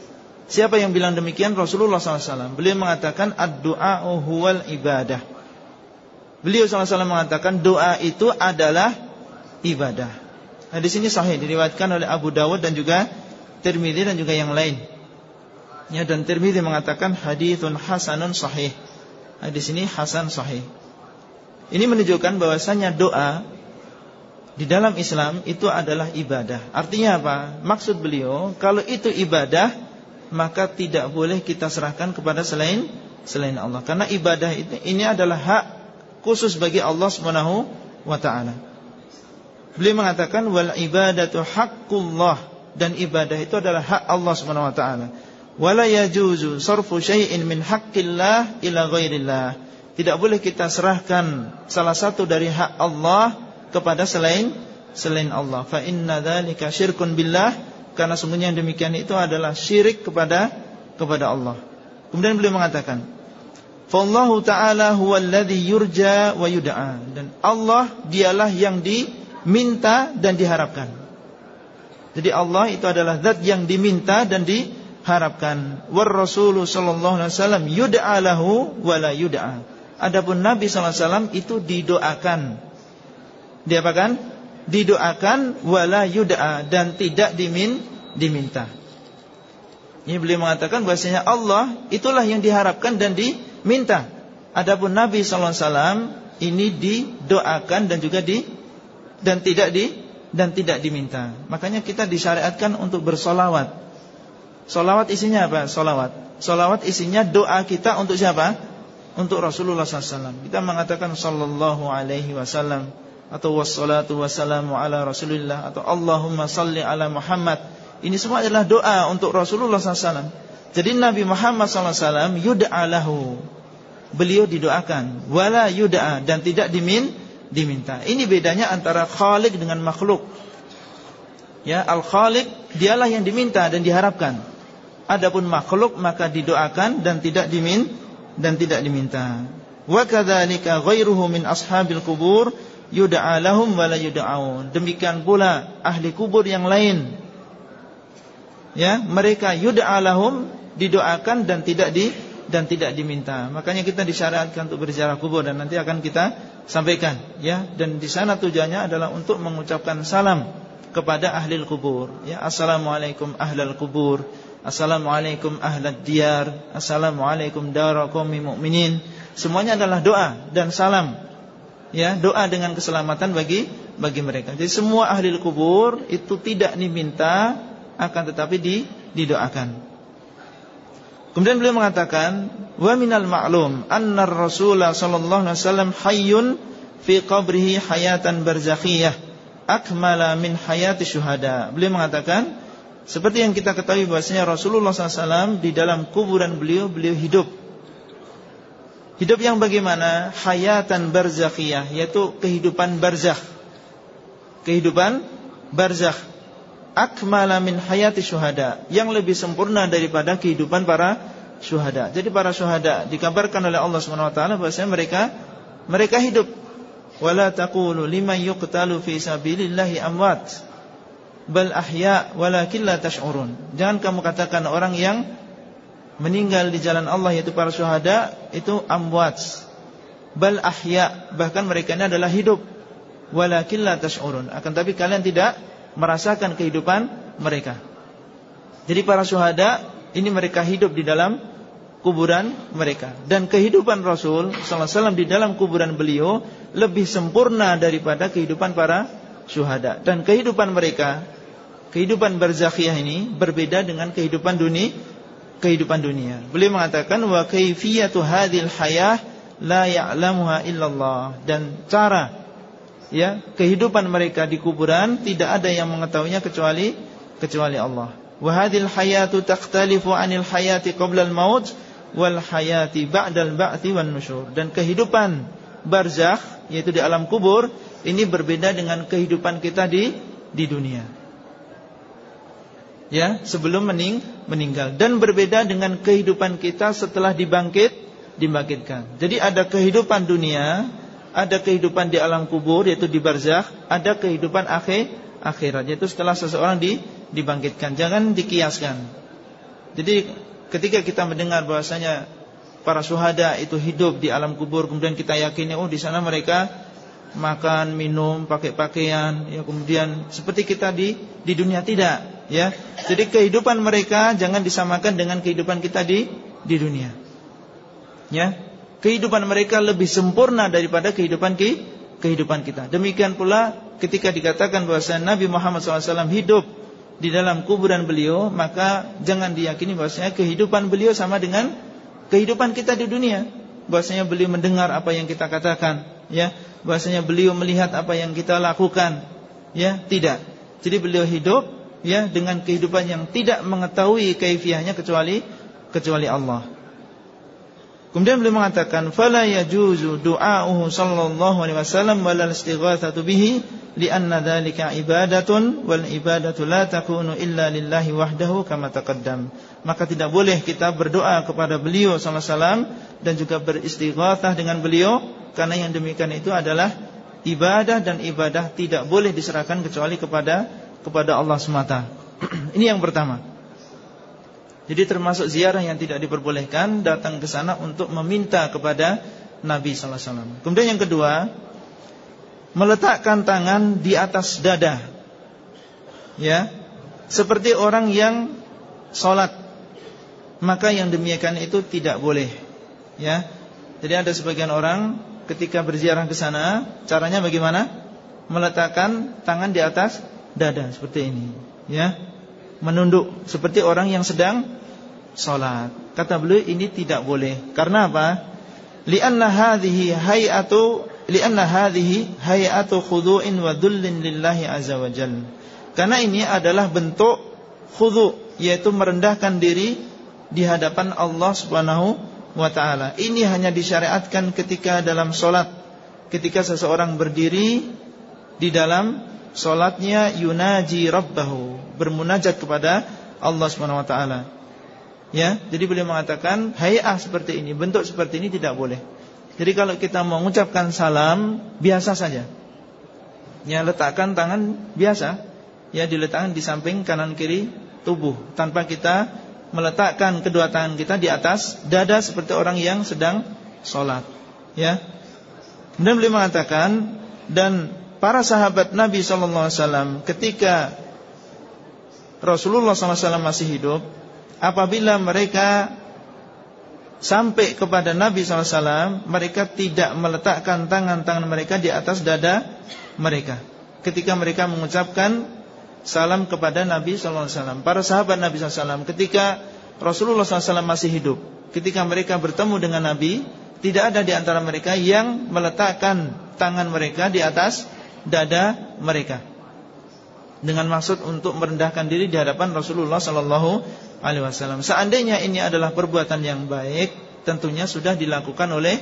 A: siapa yang bilang demikian Rasulullah SAW beliau mengatakan ad-du'a huwal ibadah beliau SAW mengatakan doa itu adalah ibadah Hadis ini sahih diriwayatkan oleh Abu Dawud dan juga Tirmidzi dan juga yang lain. Ya dan Tirmidzi mengatakan haditsun hasanun sahih. Hadis ini hasan sahih. Ini menunjukkan bahwasanya doa di dalam Islam itu adalah ibadah. Artinya apa? Maksud beliau, kalau itu ibadah, maka tidak boleh kita serahkan kepada selain selain Allah. Karena ibadah itu ini adalah hak khusus bagi Allah Subhanahu wa taala. Beliau mengatakan wal ibadatu haqqullah dan ibadah itu adalah hak Allah Subhanahu wa taala. Wala yajuzu sarfu syai'in min haqqillah ila ghairillah. Tidak boleh kita serahkan salah satu dari hak Allah kepada selain selain Allah. Fa inna dzalika syirkun billah karena sungguhnya yang demikian itu adalah syirik kepada kepada Allah. Kemudian beliau mengatakan, "Fallahu ta'ala huwallazi yurja wa yud'a." Dan Allah dialah yang di minta dan diharapkan. Jadi Allah itu adalah zat yang diminta dan diharapkan. War Rasulullah sallallahu alaihi wasallam yud'a lahu wa la yud'a. Adapun Nabi sallallahu alaihi wasallam itu didoakan. Diapakan? Didoakan wala yud'a dan tidak dimin diminta. Ini beliau mengatakan bahwasanya Allah itulah yang diharapkan dan diminta. Adapun Nabi sallallahu alaihi wasallam ini didoakan dan juga di dan tidak di dan tidak diminta. Makanya kita disyariatkan untuk bersolawat. Solawat isinya apa? Solawat. Solawat isinya doa kita untuk siapa? Untuk Rasulullah SAW. Kita mengatakan Sallallahu Alaihi Wasallam atau wassalatu wassalamu ala Rasulillah atau Allahumma salli ala Muhammad. Ini semua adalah doa untuk Rasulullah SAW. Jadi Nabi Muhammad SAW. Beliau didoakan. Wala yud'a dan tidak dimin diminta. Ini bedanya antara khalik dengan makhluk. Ya, al-khalik dialah yang diminta dan diharapkan. Adapun makhluk maka didoakan dan tidak dimin dan tidak diminta. Wa kadzalika ghairuhu min ashabil kubur yud'a lahum wa yud'aun. Demikian pula ahli kubur yang lain. Ya, mereka yud'a lahum didoakan dan tidak di dan tidak diminta. Makanya kita disyariatkan untuk berziarah kubur dan nanti akan kita sampaikan ya. Dan di sana tujuannya adalah untuk mengucapkan salam kepada ahli kubur ya. Assalamualaikum ahlal kubur Assalamualaikum ahlad diyar Assalamualaikum daraqawmi mu'minin Semuanya adalah doa dan salam Ya, doa dengan keselamatan bagi bagi mereka. Jadi semua ahli kubur itu tidak diminta akan tetapi di, didoakan. Kemudian beliau mengatakan, "Wa minal ma'lum anna Rasulullah sallallahu alaihi wasallam hayyun fi qabrihi hayatan barzakhiyah akmala min hayati syuhada." Beliau mengatakan, seperti yang kita ketahui bahwasanya Rasulullah SAW di dalam kuburan beliau beliau hidup. Hidup yang bagaimana? Hayatan barzakhiyah, yaitu kehidupan barzakh. Kehidupan barzakh. Akmala min hayati syuhada, yang lebih sempurna daripada kehidupan para syuhada. Jadi para syuhada dikabarkan oleh Allah Subhanahu wa taala bahwasanya mereka mereka hidup. Wala taqulu liman yuqtalu fi sabilillahi amwat bal ahya walakin la tash'urun. Jangan kamu katakan orang yang meninggal di jalan Allah yaitu para syuhada itu amwat. Bal ahya bahkan mereka ini adalah hidup. Walakin la tash'urun. Akan tapi kalian tidak merasakan kehidupan mereka. Jadi para syuhada ini mereka hidup di dalam kuburan mereka dan kehidupan Rasul sallallahu alaihi wasallam di dalam kuburan beliau lebih sempurna daripada kehidupan para syuhada dan kehidupan mereka kehidupan barzakhiyah ini berbeda dengan kehidupan dunia kehidupan dunia. Beliau mengatakan wa kaifiyatu hadhil hayah la ya'lamuha illallah dan cara ya kehidupan mereka di kuburan tidak ada yang mengetahuinya kecuali kecuali Allah. Wa hadhil hayatu takhtalifu 'anil hayati qabla al-maut wal hayati ba'dal ba'thi wan nusyur. Dan kehidupan barzakh yaitu di alam kubur ini berbeda dengan kehidupan kita di di dunia ya sebelum mening meninggal dan berbeda dengan kehidupan kita setelah dibangkit dibangkitkan. Jadi ada kehidupan dunia, ada kehidupan di alam kubur yaitu di barzakh, ada kehidupan akhir akhirat yaitu setelah seseorang di dibangkitkan. Jangan dikiaskan. Jadi ketika kita mendengar bahwasanya para syuhada itu hidup di alam kubur kemudian kita yakini oh di sana mereka makan, minum, pakai pakaian, ya kemudian seperti kita di di dunia tidak ya. Jadi kehidupan mereka jangan disamakan dengan kehidupan kita di di dunia. Ya. Kehidupan mereka lebih sempurna daripada kehidupan ki, kehidupan kita. Demikian pula ketika dikatakan bahwa Nabi Muhammad SAW hidup di dalam kuburan beliau, maka jangan diyakini bahwasanya kehidupan beliau sama dengan kehidupan kita di dunia. Bahwasanya beliau mendengar apa yang kita katakan, ya. Bahwasanya beliau melihat apa yang kita lakukan, ya. Tidak. Jadi beliau hidup ya dengan kehidupan yang tidak mengetahui kaifiahnya kecuali kecuali Allah. Kemudian beliau mengatakan fala yajuzu du'a'uhu sallallahu alaihi wasallam wal istighatsatu bihi lianna dzalika ibadatun wal ibadatu la takunu illa lillahi wahdahu kama taqaddam. Maka tidak boleh kita berdoa kepada beliau sallallahu alaihi wasallam dan juga beristighatsah dengan beliau karena yang demikian itu adalah ibadah dan ibadah tidak boleh diserahkan kecuali kepada kepada Allah semata. Ini yang pertama. Jadi termasuk ziarah yang tidak diperbolehkan datang ke sana untuk meminta kepada Nabi sallallahu alaihi wasallam. Kemudian yang kedua, meletakkan tangan di atas dada. Ya. Seperti orang yang salat. Maka yang demikian itu tidak boleh. Ya. Jadi ada sebagian orang ketika berziarah ke sana, caranya bagaimana? Meletakkan tangan di atas dada seperti ini, ya. Menunduk seperti orang yang sedang salat. Kata beliau ini tidak boleh. Karena apa? Li'anna hadhihi hay'atu li'anna hadhihi hay'atu khudu'in wa lillahi azza wa jalla. Karena ini adalah bentuk khudu' yaitu merendahkan diri di hadapan Allah Subhanahu wa taala. Ini hanya disyariatkan ketika dalam salat, ketika seseorang berdiri di dalam Solatnya yunaji rabbahu Bermunajat kepada Allah SWT Ya, jadi beliau mengatakan hayah seperti ini, bentuk seperti ini tidak boleh. Jadi kalau kita mengucapkan salam biasa saja. Ya, letakkan tangan biasa. Ya, diletakkan di samping kanan kiri tubuh tanpa kita meletakkan kedua tangan kita di atas dada seperti orang yang sedang sholat. Ya. Kemudian beliau mengatakan dan para sahabat Nabi Sallallahu Alaihi Wasallam ketika Rasulullah SAW masih hidup apabila mereka sampai kepada Nabi SAW, mereka tidak meletakkan tangan-tangan mereka di atas dada mereka. Ketika mereka mengucapkan salam kepada Nabi SAW. Para sahabat Nabi SAW ketika Rasulullah SAW masih hidup, ketika mereka bertemu dengan Nabi, tidak ada di antara mereka yang meletakkan tangan mereka di atas dada mereka dengan maksud untuk merendahkan diri di hadapan Rasulullah sallallahu alaihi wasallam. Seandainya ini adalah perbuatan yang baik, tentunya sudah dilakukan oleh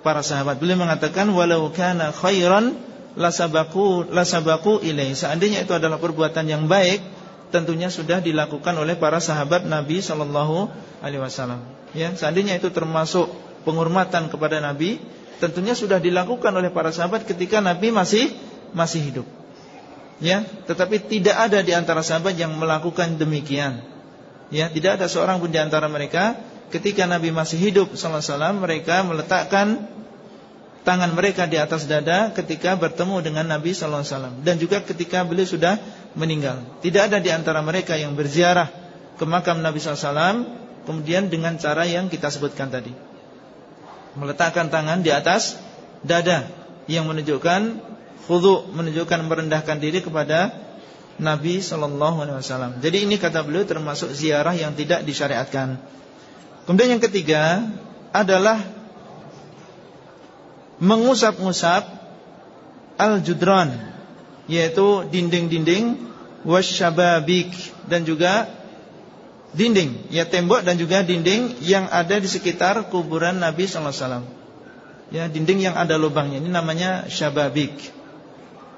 A: para sahabat. Beliau mengatakan walau kana khairan lasabaku lasabaku ilai. Seandainya itu adalah perbuatan yang baik, tentunya sudah dilakukan oleh para sahabat Nabi sallallahu alaihi wasallam. Ya, seandainya itu termasuk penghormatan kepada Nabi, tentunya sudah dilakukan oleh para sahabat ketika Nabi masih masih hidup. Ya tetapi tidak ada di antara sahabat yang melakukan demikian. Ya tidak ada seorang pun di antara mereka ketika Nabi masih hidup sallallahu alaihi wasallam mereka meletakkan tangan mereka di atas dada ketika bertemu dengan Nabi sallallahu alaihi wasallam. Dan juga ketika beliau sudah meninggal. Tidak ada di antara mereka yang berziarah ke makam Nabi sallallahu alaihi wasallam kemudian dengan cara yang kita sebutkan tadi. Meletakkan tangan di atas dada yang menunjukkan khudu menunjukkan merendahkan diri kepada Nabi sallallahu alaihi wasallam. Jadi ini kata beliau termasuk ziarah yang tidak disyariatkan. Kemudian yang ketiga adalah mengusap-ngusap al-judran yaitu dinding-dinding wasyababik dan juga dinding ya tembok dan juga dinding yang ada di sekitar kuburan Nabi sallallahu alaihi wasallam. Ya, dinding yang ada lubangnya ini namanya syababik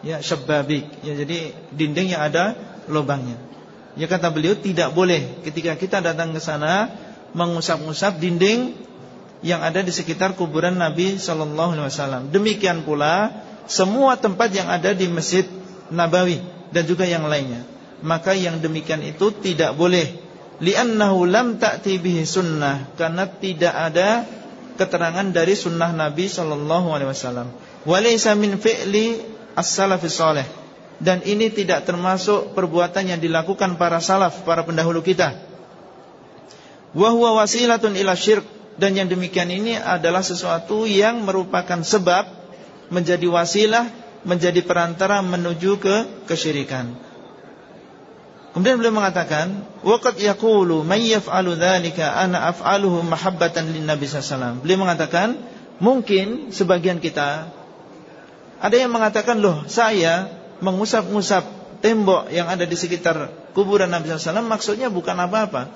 A: ya syababik. Ya jadi dinding yang ada lubangnya. Ya kata beliau tidak boleh ketika kita datang ke sana mengusap-usap dinding yang ada di sekitar kuburan Nabi sallallahu alaihi wasallam. Demikian pula semua tempat yang ada di Masjid Nabawi dan juga yang lainnya. Maka yang demikian itu tidak boleh. Li'annahu lam ta'ti bihi sunnah. Karena tidak ada keterangan dari sunnah Nabi sallallahu alaihi wasallam. Walaysa min fi'li as-salafis salih dan ini tidak termasuk perbuatan yang dilakukan para salaf, para pendahulu kita. Wa huwa wasilatun ila syirk dan yang demikian ini adalah sesuatu yang merupakan sebab menjadi wasilah, menjadi perantara menuju ke kesyirikan. Kemudian beliau mengatakan, "Waqad yaqulu may yaf'alu dzalika ana af'aluhu mahabbatan lin Nabi sallallahu alaihi wasallam." Beliau mengatakan, mungkin sebagian kita ada yang mengatakan loh saya mengusap-ngusap tembok yang ada di sekitar kuburan Nabi SAW maksudnya bukan apa-apa.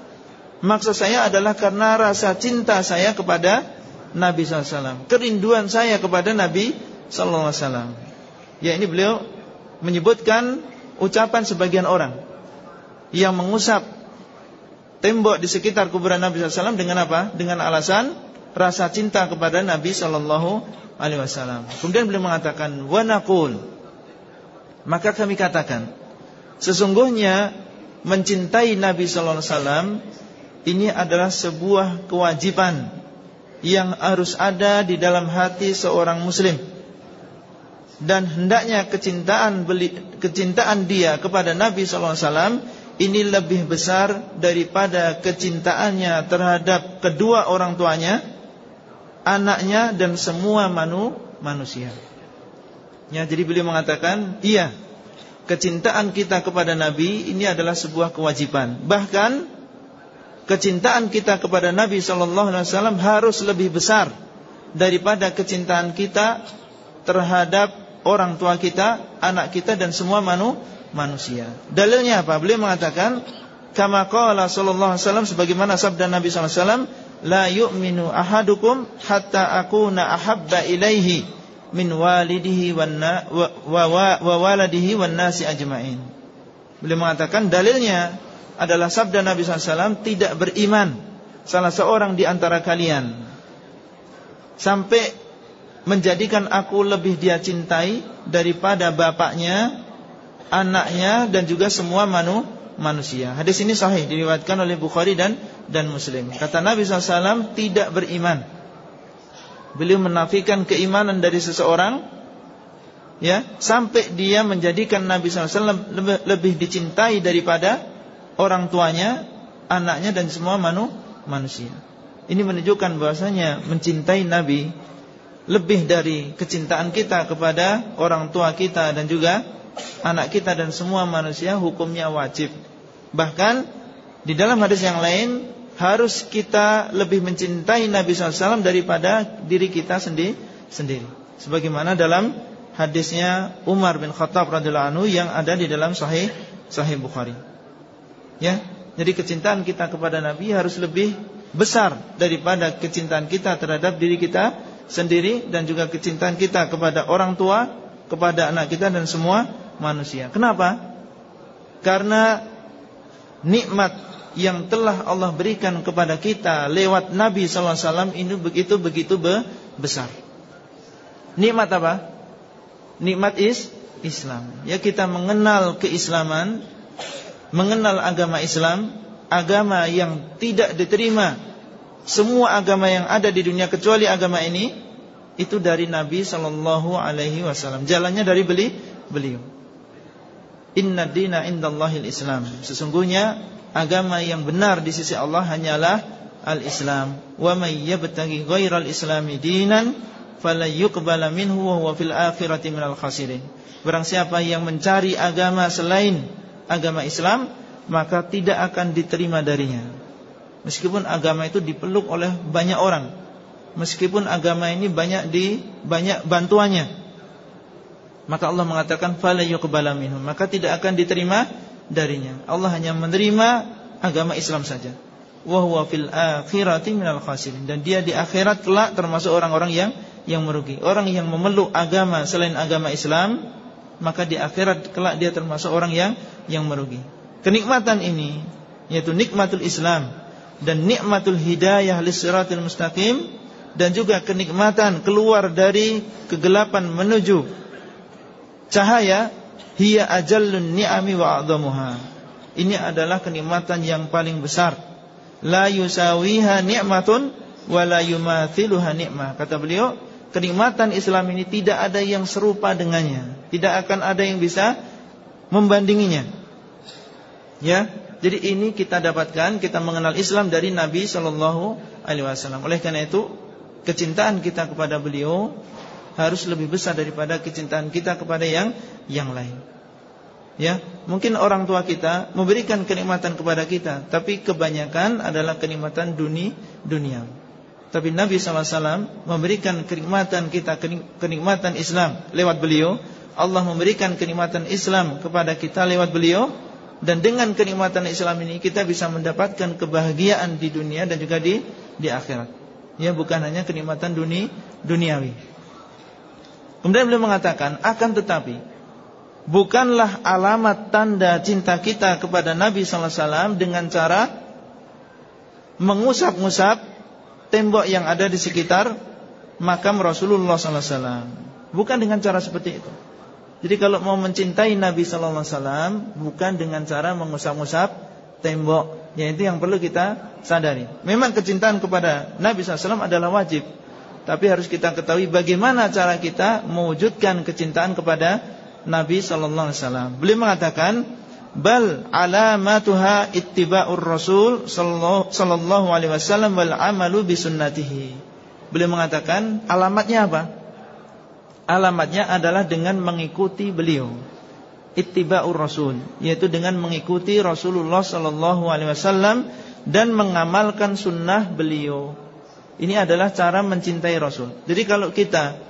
A: Maksud saya adalah karena rasa cinta saya kepada Nabi SAW. Kerinduan saya kepada Nabi SAW. Ya ini beliau menyebutkan ucapan sebagian orang yang mengusap tembok di sekitar kuburan Nabi SAW dengan apa? Dengan alasan rasa cinta kepada Nabi SAW alaihi wasallam. Kemudian beliau mengatakan wa naqul. Maka kami katakan sesungguhnya mencintai Nabi sallallahu alaihi wasallam ini adalah sebuah kewajiban yang harus ada di dalam hati seorang muslim. Dan hendaknya kecintaan beli, kecintaan dia kepada Nabi sallallahu alaihi wasallam ini lebih besar daripada kecintaannya terhadap kedua orang tuanya anaknya dan semua manu, manusia. Ya, jadi beliau mengatakan, iya, kecintaan kita kepada Nabi ini adalah sebuah kewajiban. Bahkan kecintaan kita kepada Nabi Shallallahu Alaihi Wasallam harus lebih besar daripada kecintaan kita terhadap orang tua kita, anak kita dan semua manu, manusia. Dalilnya apa? Beliau mengatakan, kama qala sallallahu alaihi wasallam sebagaimana sabda Nabi sallallahu alaihi wasallam la yu'minu ahadukum hatta akuna ahabba ilaihi min walidihi wa, wa, wa waladihi wan nasi ajmain. Beliau mengatakan dalilnya adalah sabda Nabi SAW tidak beriman salah seorang di antara kalian sampai menjadikan aku lebih dia cintai daripada bapaknya, anaknya dan juga semua manu, manusia. Hadis ini sahih diriwayatkan oleh Bukhari dan dan Muslim. Kata Nabi SAW tidak beriman. Beliau menafikan keimanan dari seseorang ya sampai dia menjadikan Nabi SAW lebih, lebih dicintai daripada orang tuanya, anaknya dan semua manu, manusia. Ini menunjukkan bahwasanya mencintai Nabi lebih dari kecintaan kita kepada orang tua kita dan juga anak kita dan semua manusia hukumnya wajib. Bahkan di dalam hadis yang lain harus kita lebih mencintai Nabi SAW daripada diri kita sendiri. sendiri. Sebagaimana dalam hadisnya Umar bin Khattab radhiyallahu anhu yang ada di dalam Sahih Sahih Bukhari. Ya, jadi kecintaan kita kepada Nabi harus lebih besar daripada kecintaan kita terhadap diri kita sendiri dan juga kecintaan kita kepada orang tua, kepada anak kita dan semua manusia. Kenapa? Karena nikmat yang telah Allah berikan kepada kita lewat Nabi sallallahu alaihi wasallam ini begitu begitu besar. Nikmat apa? Nikmat is Islam. Ya kita mengenal keislaman, mengenal agama Islam agama yang tidak diterima semua agama yang ada di dunia kecuali agama ini itu dari Nabi sallallahu alaihi wasallam. Jalannya dari beli beliau. Inna dina indallahil Islam. Sesungguhnya agama yang benar di sisi Allah hanyalah al-Islam. Wa may yabtaghi ghairal islami dinan fala yuqbala minhu wa huwa fil akhirati minal khasirin. Barang siapa yang mencari agama selain agama Islam, maka tidak akan diterima darinya. Meskipun agama itu dipeluk oleh banyak orang, meskipun agama ini banyak di banyak bantuannya, maka Allah mengatakan fala yuqbala minhum, maka tidak akan diterima darinya. Allah hanya menerima agama Islam saja. Wa huwa fil akhirati minal khasirin dan dia di akhirat kelak termasuk orang-orang yang yang merugi. Orang yang memeluk agama selain agama Islam, maka di akhirat kelak dia termasuk orang yang yang merugi. Kenikmatan ini yaitu nikmatul Islam dan nikmatul hidayah lisiratil mustaqim dan juga kenikmatan keluar dari kegelapan menuju cahaya hiya ajallun ni'ami wa a'dhamuha. Ini adalah kenikmatan yang paling besar. La yusawiha ni'matun wa la yumathiluha ni'mah. Kata beliau, kenikmatan Islam ini tidak ada yang serupa dengannya. Tidak akan ada yang bisa membandinginya. Ya, jadi ini kita dapatkan kita mengenal Islam dari Nabi Shallallahu Alaihi Wasallam. Oleh karena itu kecintaan kita kepada beliau harus lebih besar daripada kecintaan kita kepada yang yang lain. Ya, mungkin orang tua kita memberikan kenikmatan kepada kita, tapi kebanyakan adalah kenikmatan dunia dunia. Tapi Nabi SAW memberikan kenikmatan kita, kenikmatan Islam lewat beliau. Allah memberikan kenikmatan Islam kepada kita lewat beliau dan dengan kenikmatan Islam ini kita bisa mendapatkan kebahagiaan di dunia dan juga di di akhirat. Ya bukan hanya kenikmatan dunia duniawi. Kemudian beliau mengatakan akan tetapi bukanlah alamat tanda cinta kita kepada Nabi sallallahu alaihi wasallam dengan cara mengusap-ngusap tembok yang ada di sekitar makam Rasulullah sallallahu alaihi wasallam. Bukan dengan cara seperti itu. Jadi kalau mau mencintai Nabi Sallallahu Alaihi Wasallam bukan dengan cara mengusap-usap tembok, ya itu yang perlu kita sadari. Memang kecintaan kepada Nabi SAW adalah wajib, tapi harus kita ketahui bagaimana cara kita mewujudkan kecintaan kepada Nabi Sallallahu Alaihi Wasallam. Beliau mengatakan, bal alamatuha ittiba'ur Rasul Sallallahu Alaihi Wasallam wal amalu bisunnatihi. Beliau mengatakan alamatnya apa? alamatnya adalah dengan mengikuti beliau. Ittiba'ur Rasul, yaitu dengan mengikuti Rasulullah sallallahu alaihi wasallam dan mengamalkan sunnah beliau. Ini adalah cara mencintai Rasul. Jadi kalau kita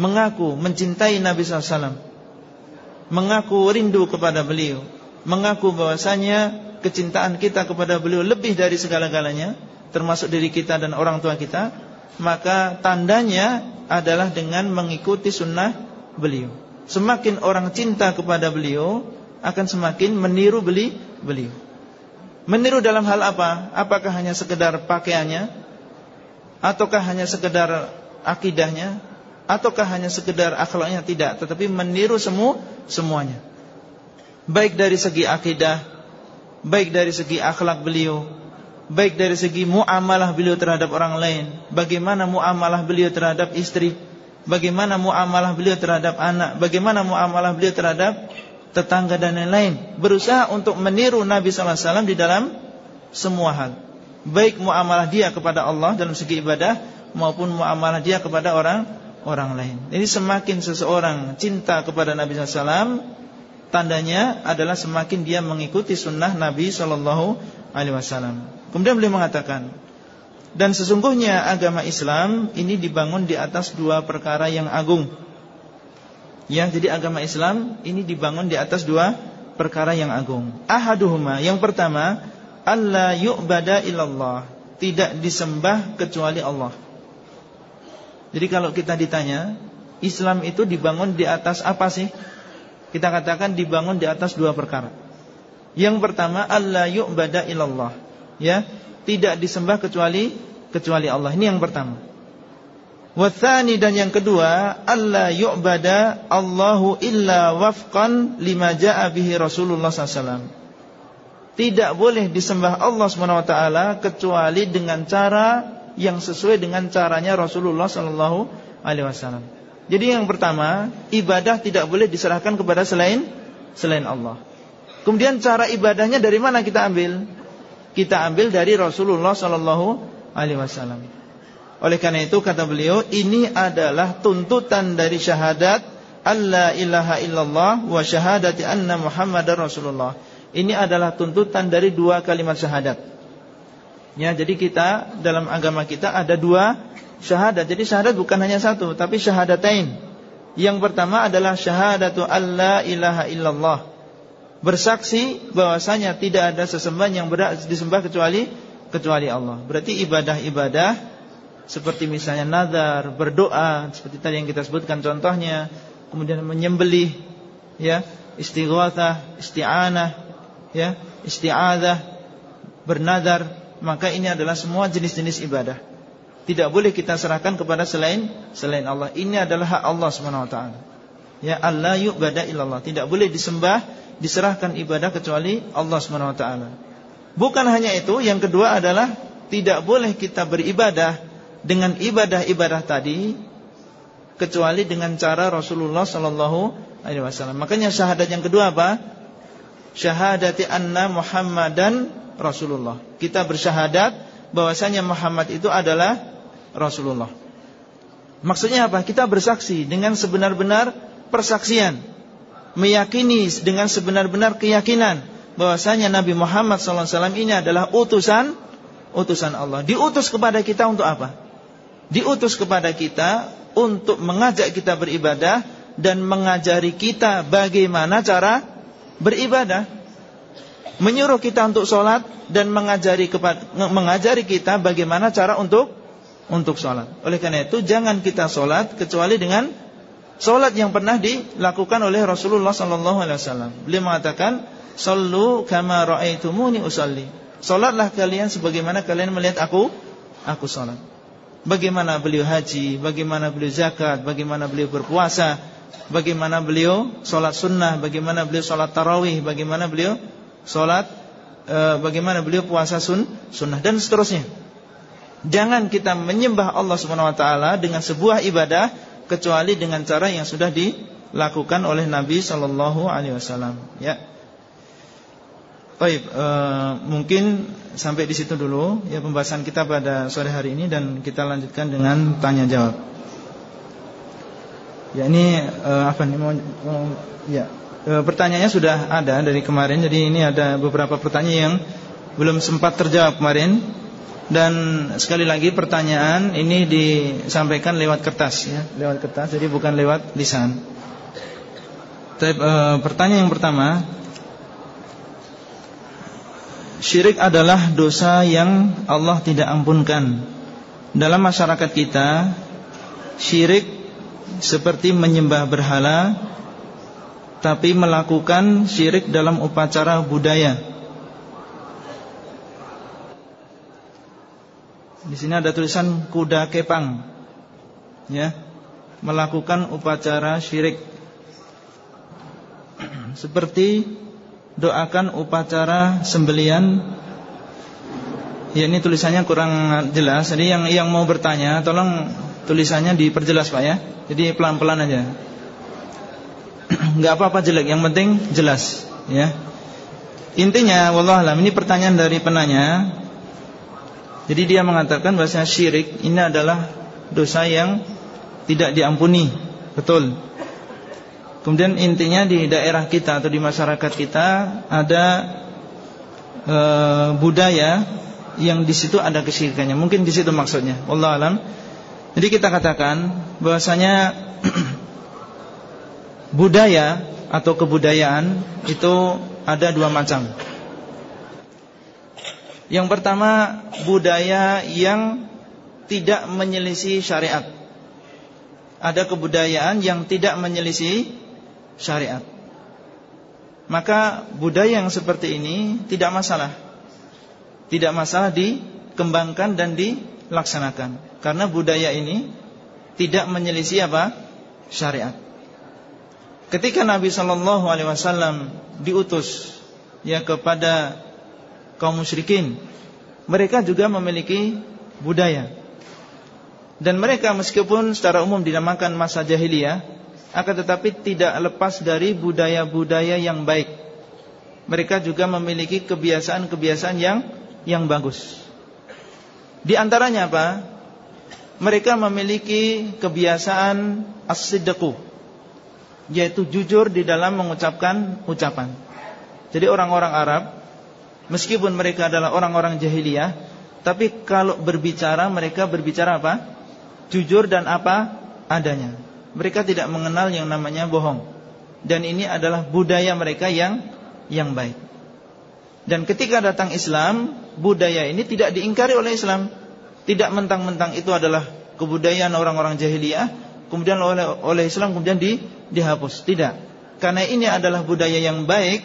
A: mengaku mencintai Nabi SAW, mengaku rindu kepada beliau, mengaku bahwasanya kecintaan kita kepada beliau lebih dari segala-galanya, termasuk diri kita dan orang tua kita, maka tandanya adalah dengan mengikuti sunnah beliau. Semakin orang cinta kepada beliau, akan semakin meniru beli beliau. Meniru dalam hal apa? Apakah hanya sekedar pakaiannya? Ataukah hanya sekedar akidahnya? Ataukah hanya sekedar akhlaknya? Tidak, tetapi meniru semua semuanya. Baik dari segi akidah, baik dari segi akhlak beliau, baik dari segi muamalah beliau terhadap orang lain, bagaimana muamalah beliau terhadap istri, bagaimana muamalah beliau terhadap anak, bagaimana muamalah beliau terhadap tetangga dan lain-lain. Berusaha untuk meniru Nabi SAW di dalam semua hal. Baik muamalah dia kepada Allah dalam segi ibadah maupun muamalah dia kepada orang orang lain. Jadi semakin seseorang cinta kepada Nabi SAW, tandanya adalah semakin dia mengikuti sunnah Nabi SAW. Kemudian beliau mengatakan, dan sesungguhnya agama Islam ini dibangun di atas dua perkara yang agung. Ya, jadi agama Islam ini dibangun di atas dua perkara yang agung. Ahaduhuma, yang pertama, alla yu'bada illallah, tidak disembah kecuali Allah. Jadi kalau kita ditanya, Islam itu dibangun di atas apa sih? Kita katakan dibangun di atas dua perkara. Yang pertama, alla yu'bada illallah. Ya, tidak disembah kecuali kecuali Allah. Ini yang pertama. Wathani dan yang kedua, alla yu'bada Allahu illa wafqan lima ja'a bihi Rasulullah SAW. Tidak boleh disembah Allah SWT kecuali dengan cara yang sesuai dengan caranya Rasulullah SAW. Jadi yang pertama, ibadah tidak boleh diserahkan kepada selain selain Allah. Kemudian cara ibadahnya dari mana kita ambil? Kita ambil dari Rasulullah SAW. Oleh karena itu kata beliau Ini adalah tuntutan dari syahadat Allah ilaha illallah Wa syahadati anna muhammadar rasulullah Ini adalah tuntutan dari dua kalimat syahadat Ya, jadi kita dalam agama kita ada dua syahadat. Jadi syahadat bukan hanya satu, tapi syahadatain. Yang pertama adalah syahadatu alla ilaha illallah. Bersaksi bahwasanya tidak ada sesembahan yang disembah kecuali kecuali Allah. Berarti ibadah-ibadah seperti misalnya nazar, berdoa, seperti tadi yang kita sebutkan contohnya, kemudian menyembelih, ya, istighatsah, isti'anah, ya, isti'adzah, bernazar, maka ini adalah semua jenis-jenis ibadah. Tidak boleh kita serahkan kepada selain selain Allah. Ini adalah hak Allah Subhanahu wa taala. Ya Allah yu'bada illallah. Tidak boleh disembah, diserahkan ibadah kecuali Allah Subhanahu wa taala. Bukan hanya itu, yang kedua adalah tidak boleh kita beribadah dengan ibadah-ibadah tadi kecuali dengan cara Rasulullah sallallahu alaihi wasallam. Makanya syahadat yang kedua apa? Syahadati anna Muhammadan Rasulullah. Kita bersyahadat bahwasanya Muhammad itu adalah Rasulullah. Maksudnya apa? Kita bersaksi dengan sebenar-benar persaksian. Meyakini dengan sebenar-benar keyakinan bahwasanya Nabi Muhammad SAW ini adalah utusan utusan Allah. Diutus kepada kita untuk apa? diutus kepada kita untuk mengajak kita beribadah dan mengajari kita bagaimana cara beribadah. Menyuruh kita untuk sholat dan mengajari mengajari kita bagaimana cara untuk untuk sholat. Oleh karena itu jangan kita sholat kecuali dengan sholat yang pernah dilakukan oleh Rasulullah Sallallahu Alaihi Wasallam. Beliau mengatakan, "Sallu kama ra'aitumuni usalli." Sholatlah kalian sebagaimana kalian melihat aku aku sholat. Bagaimana beliau haji Bagaimana beliau zakat Bagaimana beliau berpuasa Bagaimana beliau sholat sunnah Bagaimana beliau sholat tarawih Bagaimana beliau sholat e, Bagaimana beliau puasa sun, sunnah Dan seterusnya Jangan kita menyembah Allah SWT Dengan sebuah ibadah Kecuali dengan cara yang sudah dilakukan oleh Nabi Sallallahu Alaihi Wasallam. Ya. Baik, e, mungkin sampai di situ dulu ya pembahasan kita pada sore hari ini dan kita lanjutkan dengan tanya jawab. Ya ini e, apa nih mau, mau ya. E, pertanyaannya sudah ada dari kemarin jadi ini ada beberapa pertanyaan yang belum sempat terjawab kemarin. Dan sekali lagi pertanyaan ini disampaikan lewat kertas ya. Lewat kertas jadi bukan lewat lisan. Tapi, e, pertanyaan yang pertama Syirik adalah dosa yang Allah tidak ampunkan. Dalam masyarakat kita Syirik seperti menyembah berhala Tapi melakukan syirik dalam upacara budaya Di sini ada tulisan kuda kepang. Ya. Melakukan upacara syirik. Seperti doakan upacara sembelian Ya ini tulisannya kurang jelas. Jadi yang yang mau bertanya tolong tulisannya diperjelas Pak ya. Jadi pelan-pelan aja. Enggak apa-apa jelek, yang penting jelas ya. Intinya wallahualam ini pertanyaan dari penanya. Jadi dia mengatakan bahasa syirik ini adalah dosa yang tidak diampuni. Betul. Kemudian intinya di daerah kita atau di masyarakat kita ada e, budaya yang di situ ada kesyirikannya. Mungkin di situ maksudnya. Allah alam. Jadi kita katakan bahwasanya budaya atau kebudayaan itu ada dua macam. Yang pertama budaya yang tidak menyelisih syariat. Ada kebudayaan yang tidak menyelisih syariat. Maka budaya yang seperti ini tidak masalah tidak masalah dikembangkan dan dilaksanakan karena budaya ini tidak menyelisih apa syariat. Ketika Nabi Shallallahu Alaihi Wasallam diutus ya kepada kaum musyrikin, mereka juga memiliki budaya dan mereka meskipun secara umum dinamakan masa jahiliyah, akan tetapi tidak lepas dari budaya-budaya yang baik. Mereka juga memiliki kebiasaan-kebiasaan yang yang bagus. Di antaranya apa? Mereka memiliki kebiasaan as-sidqu yaitu jujur di dalam mengucapkan ucapan. Jadi orang-orang Arab meskipun mereka adalah orang-orang jahiliyah, tapi kalau berbicara mereka berbicara apa? Jujur dan apa adanya. Mereka tidak mengenal yang namanya bohong. Dan ini adalah budaya mereka yang yang baik. Dan ketika datang Islam, budaya ini tidak diingkari oleh Islam. Tidak mentang-mentang itu adalah kebudayaan orang-orang jahiliyah, kemudian oleh oleh Islam kemudian di, dihapus. Tidak. Karena ini adalah budaya yang baik,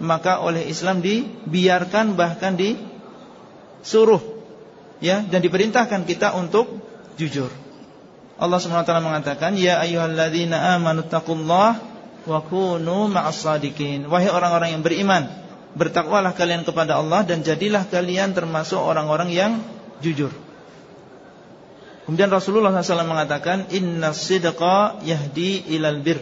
A: maka oleh Islam dibiarkan bahkan disuruh ya dan diperintahkan kita untuk jujur. Allah SWT mengatakan, "Ya ayyuhalladzina amanu taqullaha wa kunu ma'as sadiqin." Wahai orang-orang yang beriman, Bertakwalah kalian kepada Allah dan jadilah kalian termasuk orang-orang yang jujur. Kemudian Rasulullah SAW mengatakan, Inna sidqa yahdi ilal bir,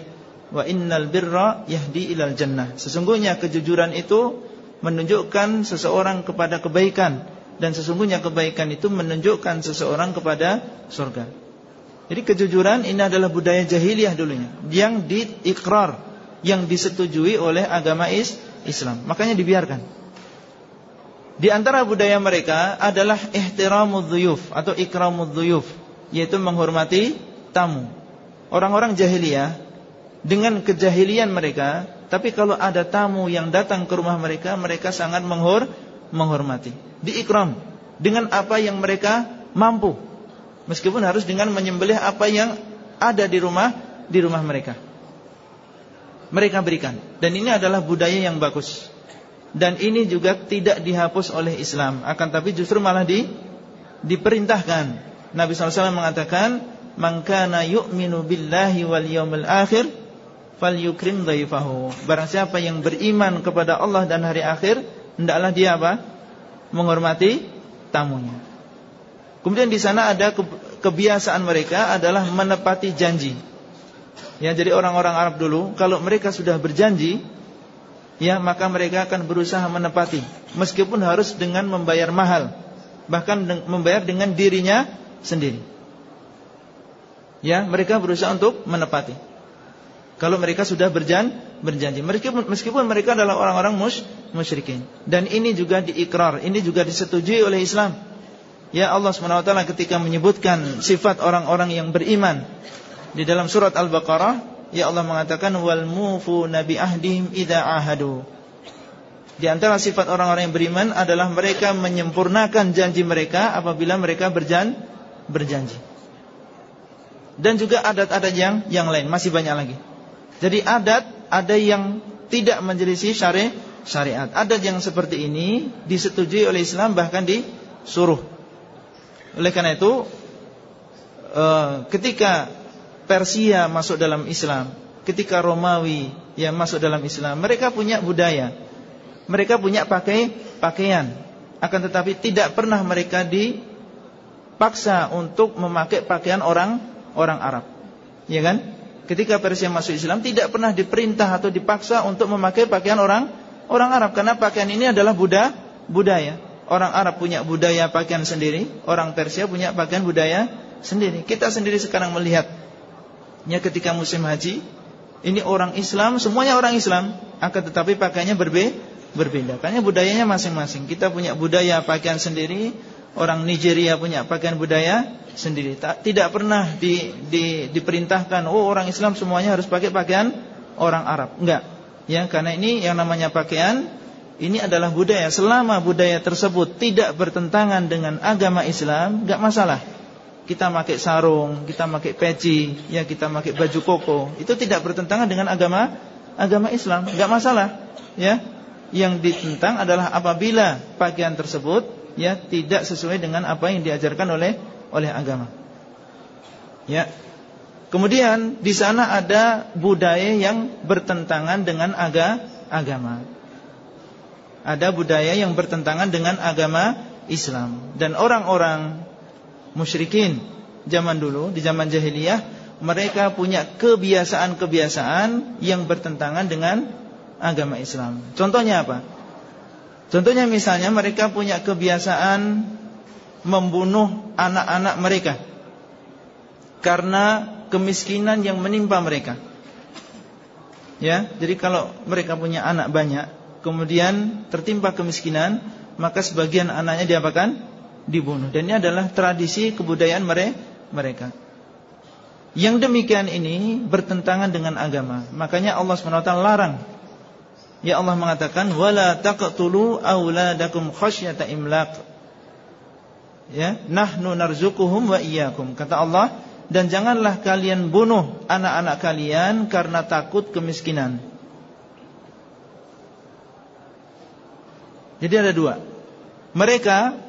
A: wa innal birra yahdi ilal jannah. Sesungguhnya kejujuran itu menunjukkan seseorang kepada kebaikan dan sesungguhnya kebaikan itu menunjukkan seseorang kepada surga. Jadi kejujuran ini adalah budaya jahiliyah dulunya yang diikrar, yang disetujui oleh agama Islam. Makanya dibiarkan. Di antara budaya mereka adalah ihtiramud dhuyuf atau ikramud dhuyuf, yaitu menghormati tamu. Orang-orang jahiliyah dengan kejahilian mereka, tapi kalau ada tamu yang datang ke rumah mereka, mereka sangat menghor menghormati. Diikram dengan apa yang mereka mampu. Meskipun harus dengan menyembelih apa yang ada di rumah di rumah mereka mereka berikan. Dan ini adalah budaya yang bagus. Dan ini juga tidak dihapus oleh Islam, akan tapi justru malah di diperintahkan. Nabi SAW mengatakan, "Man kana yu'minu billahi wal yawmil akhir falyukrim dhaifahu." Barang siapa yang beriman kepada Allah dan hari akhir, hendaklah dia apa? Menghormati tamunya. Kemudian di sana ada kebiasaan mereka adalah menepati janji. Ya, jadi orang-orang Arab dulu kalau mereka sudah berjanji, ya maka mereka akan berusaha menepati meskipun harus dengan membayar mahal, bahkan membayar dengan dirinya sendiri. Ya, mereka berusaha untuk menepati. Kalau mereka sudah berjan, berjanji, meskipun meskipun mereka adalah orang-orang mus, musyrikin. Dan ini juga diikrar, ini juga disetujui oleh Islam. Ya Allah SWT ketika menyebutkan sifat orang-orang yang beriman di dalam surat Al-Baqarah ya Allah mengatakan wal mufu nabi ahdihim idza ahadu. Di antara sifat orang-orang yang beriman adalah mereka menyempurnakan janji mereka apabila mereka berjan berjanji. Dan juga adat-adat yang yang lain masih banyak lagi. Jadi adat ada yang tidak menjadi syari syariat. Adat yang seperti ini disetujui oleh Islam bahkan disuruh. Oleh karena itu uh, ketika Persia masuk dalam Islam, ketika Romawi yang masuk dalam Islam, mereka punya budaya. Mereka punya pakai pakaian. Akan tetapi tidak pernah mereka dipaksa untuk memakai pakaian orang orang Arab. Ya kan? Ketika Persia masuk Islam tidak pernah diperintah atau dipaksa untuk memakai pakaian orang orang Arab karena pakaian ini adalah buddha, budaya. Orang Arab punya budaya pakaian sendiri, orang Persia punya pakaian budaya sendiri. Kita sendiri sekarang melihat Ya ketika musim haji Ini orang Islam, semuanya orang Islam Akan tetapi pakaiannya berbe berbeda. Karena budayanya masing-masing. Kita punya budaya pakaian sendiri Orang Nigeria punya pakaian budaya sendiri. Tidak pernah di, di, diperintahkan Oh orang Islam semuanya harus pakai pakaian orang Arab. Enggak. Ya Karena ini yang namanya pakaian Ini adalah budaya. Selama budaya tersebut tidak bertentangan dengan agama Islam Enggak masalah kita pakai sarung, kita pakai peci, ya kita pakai baju koko, itu tidak bertentangan dengan agama agama Islam, enggak masalah, ya. Yang ditentang adalah apabila pakaian tersebut ya tidak sesuai dengan apa yang diajarkan oleh oleh agama. Ya. Kemudian di sana ada budaya yang bertentangan dengan aga, agama. Ada budaya yang bertentangan dengan agama Islam dan orang-orang musyrikin zaman dulu di zaman jahiliyah mereka punya kebiasaan-kebiasaan yang bertentangan dengan agama Islam. Contohnya apa? Contohnya misalnya mereka punya kebiasaan membunuh anak-anak mereka karena kemiskinan yang menimpa mereka. Ya, jadi kalau mereka punya anak banyak, kemudian tertimpa kemiskinan, maka sebagian anaknya diapakan? Dibunuh dan ini adalah tradisi kebudayaan mereka. Yang demikian ini bertentangan dengan agama. Makanya Allah SWT larang. Ya Allah mengatakan wala taqtulu auladakum khasyata imlaq. Ya, nahnu narzukuhum wa iyyakum. Kata Allah, dan janganlah kalian bunuh anak-anak kalian karena takut kemiskinan. Jadi ada dua. Mereka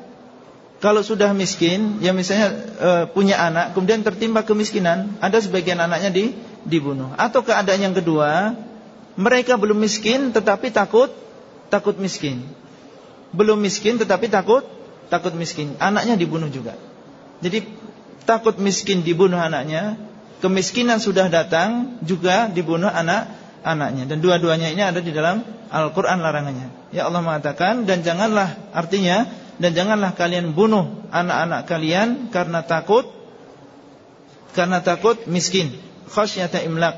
A: kalau sudah miskin, ya misalnya e, punya anak, kemudian tertimpa kemiskinan, ada sebagian anaknya di, dibunuh. Atau keadaan yang kedua, mereka belum miskin tetapi takut takut miskin. Belum miskin tetapi takut takut miskin. Anaknya dibunuh juga. Jadi takut miskin dibunuh anaknya, kemiskinan sudah datang juga dibunuh anak anaknya. Dan dua-duanya ini ada di dalam Al-Qur'an larangannya. Ya Allah mengatakan dan janganlah artinya dan janganlah kalian bunuh anak-anak kalian karena takut karena takut miskin. Khasyata imlaq.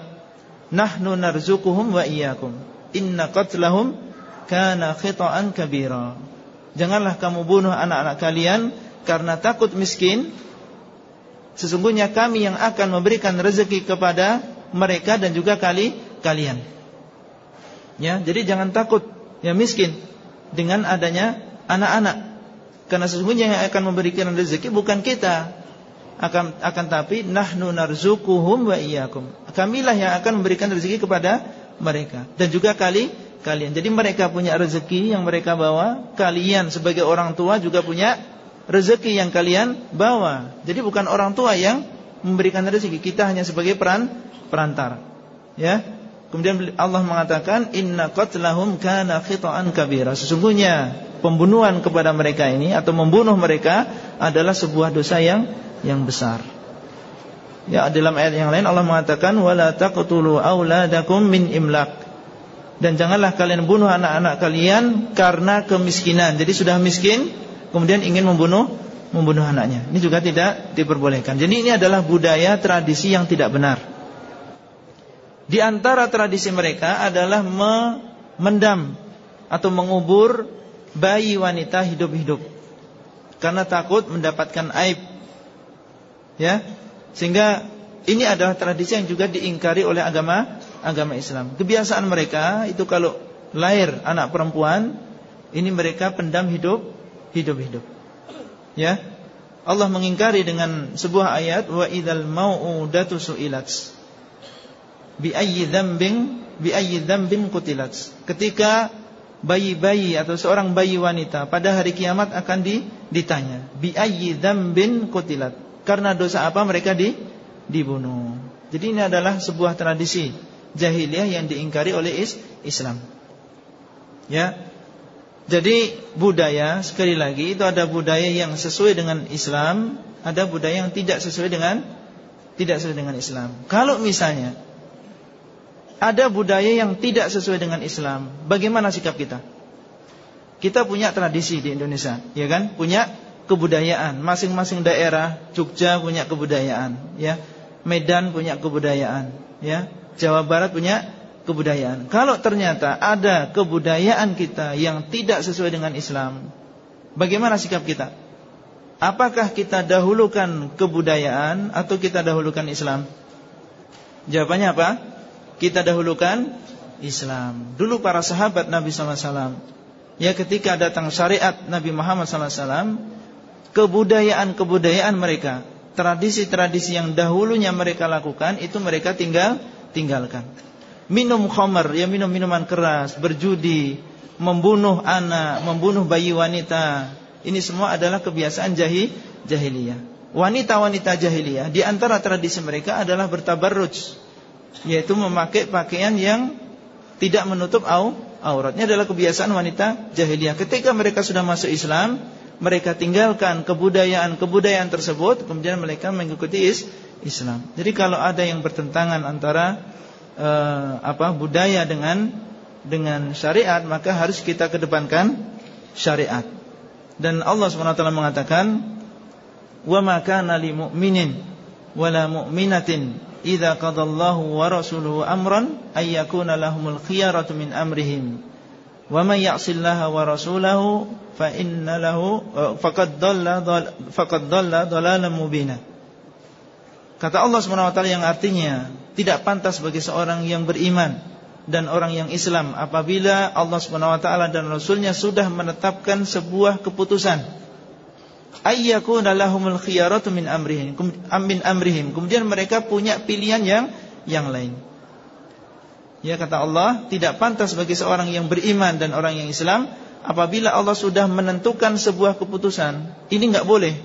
A: Nahnu narzuquhum wa iyyakum. Inna qatlahum kana khita'an kabira. Janganlah kamu bunuh anak-anak kalian karena takut miskin. Sesungguhnya kami yang akan memberikan rezeki kepada mereka dan juga kali kalian. Ya jadi jangan takut ya miskin dengan adanya anak-anak karena sesungguhnya yang akan memberikan rezeki bukan kita. Akan akan tapi nahnu narzukuhum wa iyyakum. Kamilah yang akan memberikan rezeki kepada mereka dan juga kali kalian. Jadi mereka punya rezeki yang mereka bawa, kalian sebagai orang tua juga punya rezeki yang kalian bawa. Jadi bukan orang tua yang memberikan rezeki, kita hanya sebagai peran perantara. Ya. Kemudian Allah mengatakan inna qatlahum kana khita'an kabira. Sesungguhnya pembunuhan kepada mereka ini atau membunuh mereka adalah sebuah dosa yang yang besar. Ya dalam ayat yang lain Allah mengatakan wala taqtulu auladakum min imlak. Dan janganlah kalian bunuh anak-anak kalian karena kemiskinan. Jadi sudah miskin kemudian ingin membunuh membunuh anaknya. Ini juga tidak diperbolehkan. Jadi ini adalah budaya tradisi yang tidak benar. Di antara tradisi mereka adalah memendam atau mengubur bayi wanita hidup-hidup karena takut mendapatkan aib. Ya. Sehingga ini adalah tradisi yang juga diingkari oleh agama agama Islam. Kebiasaan mereka itu kalau lahir anak perempuan ini mereka pendam hidup hidup-hidup. Ya. Allah mengingkari dengan sebuah ayat wa idzal mau'udatu su'ilat bi ayyi dzambin bi ayyi dzambin qutilat. Ketika bayi-bayi atau seorang bayi wanita pada hari kiamat akan ditanya, bi ayyi dzambin qutilat? Karena dosa apa mereka di, dibunuh? Jadi ini adalah sebuah tradisi jahiliyah yang diingkari oleh Islam. Ya. Jadi budaya sekali lagi itu ada budaya yang sesuai dengan Islam, ada budaya yang tidak sesuai dengan tidak sesuai dengan Islam. Kalau misalnya ada budaya yang tidak sesuai dengan Islam, bagaimana sikap kita? Kita punya tradisi di Indonesia, ya kan? Punya kebudayaan. Masing-masing daerah, Jogja punya kebudayaan, ya. Medan punya kebudayaan, ya. Jawa Barat punya kebudayaan. Kalau ternyata ada kebudayaan kita yang tidak sesuai dengan Islam, bagaimana sikap kita? Apakah kita dahulukan kebudayaan atau kita dahulukan Islam? Jawabannya apa? Kita dahulukan Islam. Dulu para sahabat Nabi SAW, ya ketika datang syariat Nabi Muhammad SAW, kebudayaan-kebudayaan mereka, tradisi-tradisi yang dahulunya mereka lakukan itu mereka tinggal tinggalkan. Minum khamar, ya minum minuman keras, berjudi, membunuh anak, membunuh bayi wanita. Ini semua adalah kebiasaan jahil jahiliyah. Wanita-wanita jahiliyah di antara tradisi mereka adalah bertabarruj, yaitu memakai pakaian yang tidak menutup au, auratnya adalah kebiasaan wanita jahiliyah. Ketika mereka sudah masuk Islam, mereka tinggalkan kebudayaan-kebudayaan tersebut, kemudian mereka mengikuti Islam. Jadi kalau ada yang bertentangan antara uh, apa budaya dengan dengan syariat, maka harus kita kedepankan syariat. Dan Allah SWT mengatakan, "Wa ma kana lil mu'minin wala mu'minatin idza qadallahu wa rasuluhu amran ay yakuna lahumul khiyaratu min amrihim." Wa may ya'sillaha wa rasulahu fa inna lahu eh, faqad dhalla faqad mubina. Kata Allah SWT yang artinya Tidak pantas bagi seorang yang beriman Dan orang yang Islam Apabila Allah SWT dan Rasulnya Sudah menetapkan sebuah keputusan Ayyakuna lahumul khiyaratu min amrihim Amin amrihim. Kemudian mereka punya pilihan yang yang lain. Ya kata Allah Tidak pantas bagi seorang yang beriman Dan orang yang Islam Apabila Allah sudah menentukan sebuah keputusan. Ini enggak boleh.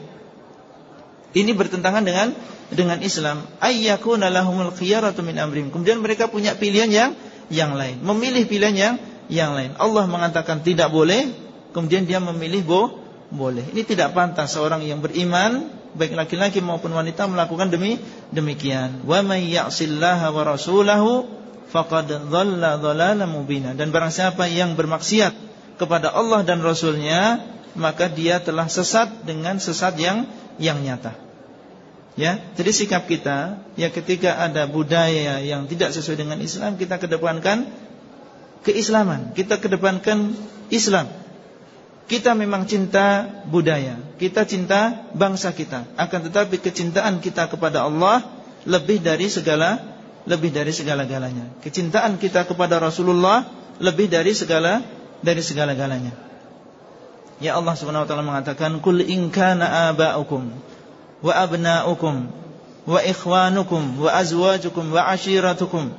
A: Ini bertentangan dengan dengan Islam. Ayyakuna lahumul khiyaratu min amrihim. Kemudian mereka punya pilihan yang yang lain, memilih pilihan yang yang lain. Allah mengatakan tidak boleh, kemudian dia memilih bo boleh. Ini tidak pantas seorang yang beriman baik laki-laki maupun wanita melakukan demi demikian. Wa may ya'sillaha wa rasulahu faqad dhalla dhalalan mubina. Dan barang siapa yang bermaksiat kepada Allah dan Rasulnya, maka dia telah sesat dengan sesat yang yang nyata. Ya, jadi sikap kita ya ketika ada budaya yang tidak sesuai dengan Islam kita kedepankan keislaman, kita kedepankan Islam. Kita memang cinta budaya, kita cinta bangsa kita. Akan tetapi kecintaan kita kepada Allah lebih dari segala lebih dari segala-galanya. Kecintaan kita kepada Rasulullah lebih dari segala dari segala-galanya. Ya Allah Subhanahu wa taala mengatakan, "Qul in kana aba'ukum wa abna'ukum wa ikhwanukum wa azwajukum wa ashiratukum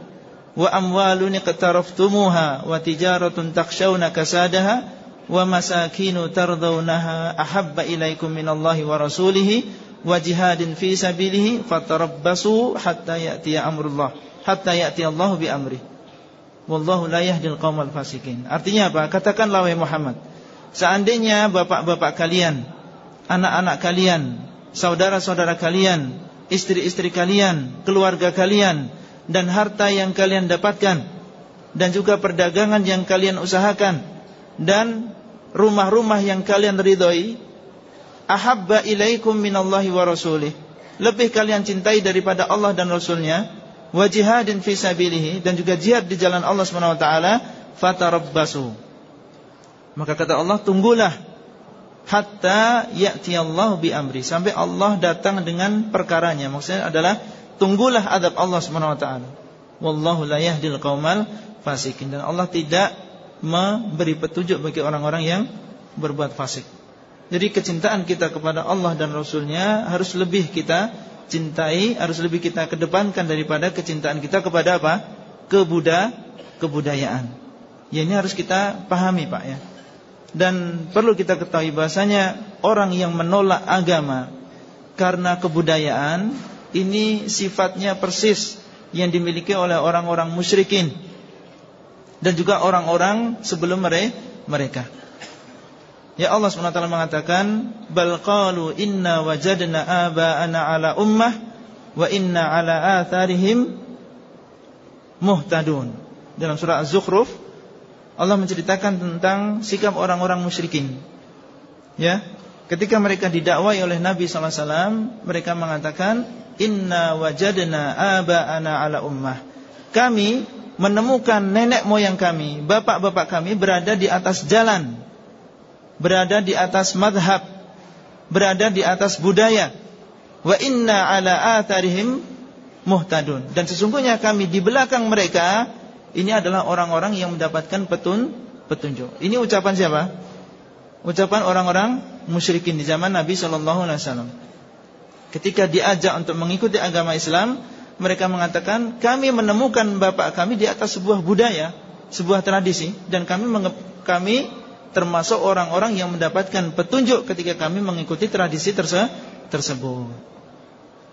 A: wa amwalun iqtaraftumuha wa tijaratun takshawna kasadaha tardawnaha ahabba ilaikum minallahi wa rasulihi wa jihadin fi sabilihi fatarabbasu hatta ya'tiya amrullah hatta ya'tiya Allah bi amri wallahu la yahdil qaumal fasikin. Artinya apa? Katakanlah wahai Muhammad seandainya bapak-bapak kalian anak-anak kalian saudara-saudara kalian, istri-istri kalian, keluarga kalian dan harta yang kalian dapatkan dan juga perdagangan yang kalian usahakan dan rumah-rumah yang kalian ridhoi ahabba ilaikum minallahi wa rasulih. Lebih kalian cintai daripada Allah dan Rasulnya wa jihadin fi sabilihi dan juga jihad di jalan Allah Subhanahu wa taala fatarabbasu. Maka kata Allah tunggulah hatta ya'ti Allah bi amri. Sampai Allah datang dengan perkaranya. Maksudnya adalah tunggulah adab Allah Subhanahu wa taala. Wallahu la yahdil qaumal fasikin. Dan Allah tidak memberi petunjuk bagi orang-orang yang berbuat fasik. Jadi kecintaan kita kepada Allah dan Rasulnya harus lebih kita cintai harus lebih kita kedepankan daripada kecintaan kita kepada apa? Kebuda kebudayaan. Ya ini harus kita pahami Pak ya. Dan perlu kita ketahui bahasanya orang yang menolak agama karena kebudayaan ini sifatnya persis yang dimiliki oleh orang-orang musyrikin dan juga orang-orang sebelum mereka. Ya Allah SWT mengatakan bal qalu inna wajadna aba'ana ala ummah wa inna ala atharihim muhtadun. Dalam surah Az-Zukhruf Allah menceritakan tentang sikap orang-orang musyrikin. Ya, ketika mereka didakwai oleh Nabi SAW, mereka mengatakan, Inna wajadna aba'ana ala ummah. Kami menemukan nenek moyang kami, bapak-bapak kami berada di atas jalan, berada di atas madhab, berada di atas budaya. Wa inna ala atharihim muhtadun. Dan sesungguhnya kami di belakang mereka ini adalah orang-orang yang mendapatkan petun petunjuk. Ini ucapan siapa? Ucapan orang-orang musyrikin di zaman Nabi Shallallahu Alaihi Wasallam. Ketika diajak untuk mengikuti agama Islam, mereka mengatakan kami menemukan bapak kami di atas sebuah budaya, sebuah tradisi, dan kami kami termasuk orang-orang yang mendapatkan petunjuk ketika kami mengikuti tradisi terse tersebut.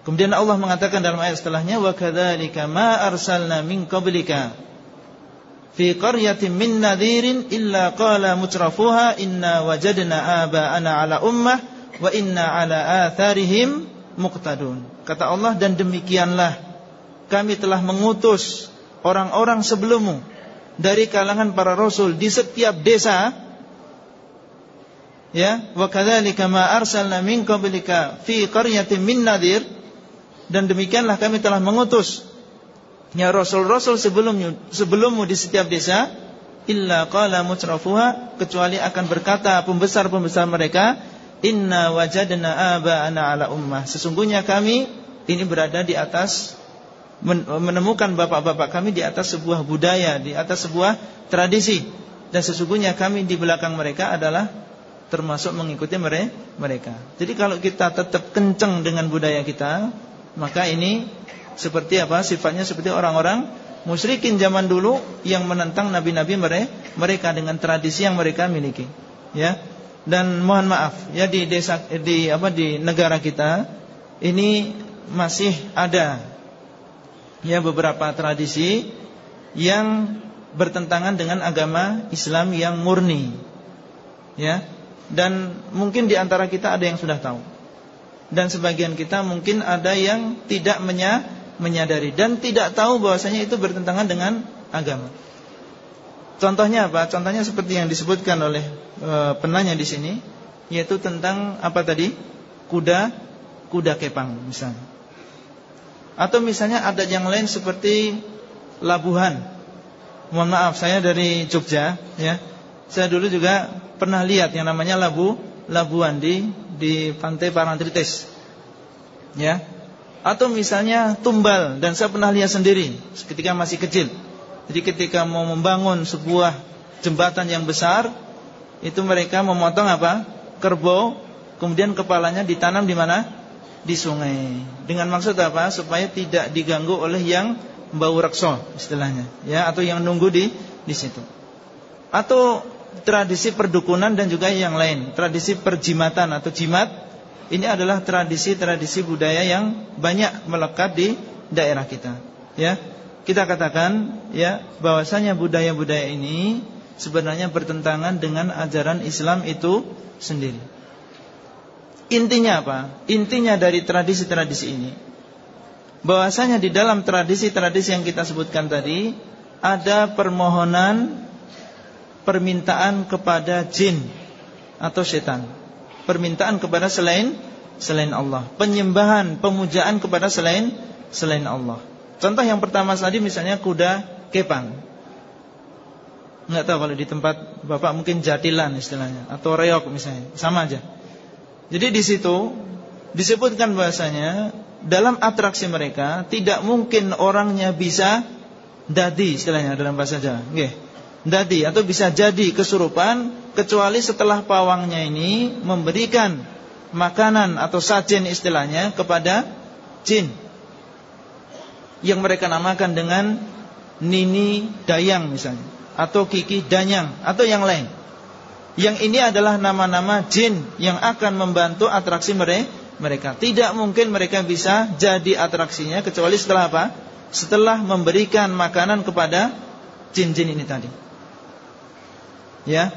A: Kemudian Allah mengatakan dalam ayat setelahnya wa kadzalika ma arsalna min qablika fi qaryatin min nadhirin illa qala mutrafuha inna wajadna aba'ana ala ummah wa inna ala atharihim muqtadun. Kata Allah dan demikianlah kami telah mengutus orang-orang sebelummu dari kalangan para rasul di setiap desa. Ya wa kadzalika ma arsalna min qablika fi qaryatin min nadhir dan demikianlah kami telah mengutus Ya rasul-rasul sebelumnya sebelummu di setiap desa illa qala mutrafuha kecuali akan berkata pembesar-pembesar mereka inna wajadna aba'ana ala ummah. Sesungguhnya kami ini berada di atas menemukan bapak-bapak kami di atas sebuah budaya di atas sebuah tradisi dan sesungguhnya kami di belakang mereka adalah termasuk mengikuti mereka jadi kalau kita tetap kenceng dengan budaya kita maka ini seperti apa? Sifatnya seperti orang-orang musyrikin zaman dulu yang menentang nabi-nabi mereka dengan tradisi yang mereka miliki. Ya. Dan mohon maaf, ya di desa di apa di negara kita ini masih ada ya beberapa tradisi yang bertentangan dengan agama Islam yang murni. Ya. Dan mungkin di antara kita ada yang sudah tahu. Dan sebagian kita mungkin ada yang tidak menya menyadari dan tidak tahu bahwasanya itu bertentangan dengan agama. Contohnya apa? Contohnya seperti yang disebutkan oleh e, penanya di sini, yaitu tentang apa tadi? Kuda, kuda kepang misalnya. Atau misalnya ada yang lain seperti labuhan. Mohon maaf, saya dari Jogja, ya. Saya dulu juga pernah lihat yang namanya labu, labuan di di pantai Parantritis. Ya, atau misalnya tumbal dan saya pernah lihat sendiri ketika masih kecil. Jadi ketika mau membangun sebuah jembatan yang besar, itu mereka memotong apa? Kerbau, kemudian kepalanya ditanam di mana? Di sungai. Dengan maksud apa? Supaya tidak diganggu oleh yang bau rekso istilahnya, ya, atau yang nunggu di di situ. Atau tradisi perdukunan dan juga yang lain, tradisi perjimatan atau jimat ini adalah tradisi-tradisi budaya yang banyak melekat di daerah kita. Ya, kita katakan ya bahwasanya budaya-budaya ini sebenarnya bertentangan dengan ajaran Islam itu sendiri. Intinya apa? Intinya dari tradisi-tradisi ini bahwasanya di dalam tradisi-tradisi yang kita sebutkan tadi ada permohonan permintaan kepada jin atau setan permintaan kepada selain selain Allah, penyembahan, pemujaan kepada selain selain Allah. Contoh yang pertama tadi misalnya kuda kepang. Enggak tahu kalau di tempat Bapak mungkin jatilan istilahnya atau reok misalnya, sama aja. Jadi di situ disebutkan bahasanya dalam atraksi mereka tidak mungkin orangnya bisa dadi istilahnya dalam bahasa Jawa. Nggih. Dadi atau bisa jadi kesurupan kecuali setelah pawangnya ini memberikan makanan atau sajen istilahnya kepada jin yang mereka namakan dengan nini dayang misalnya atau Kiki Danyang atau yang lain. Yang ini adalah nama-nama jin yang akan membantu atraksi mereka. Tidak mungkin mereka bisa jadi atraksinya kecuali setelah apa? Setelah memberikan makanan kepada jin-jin ini tadi. Ya.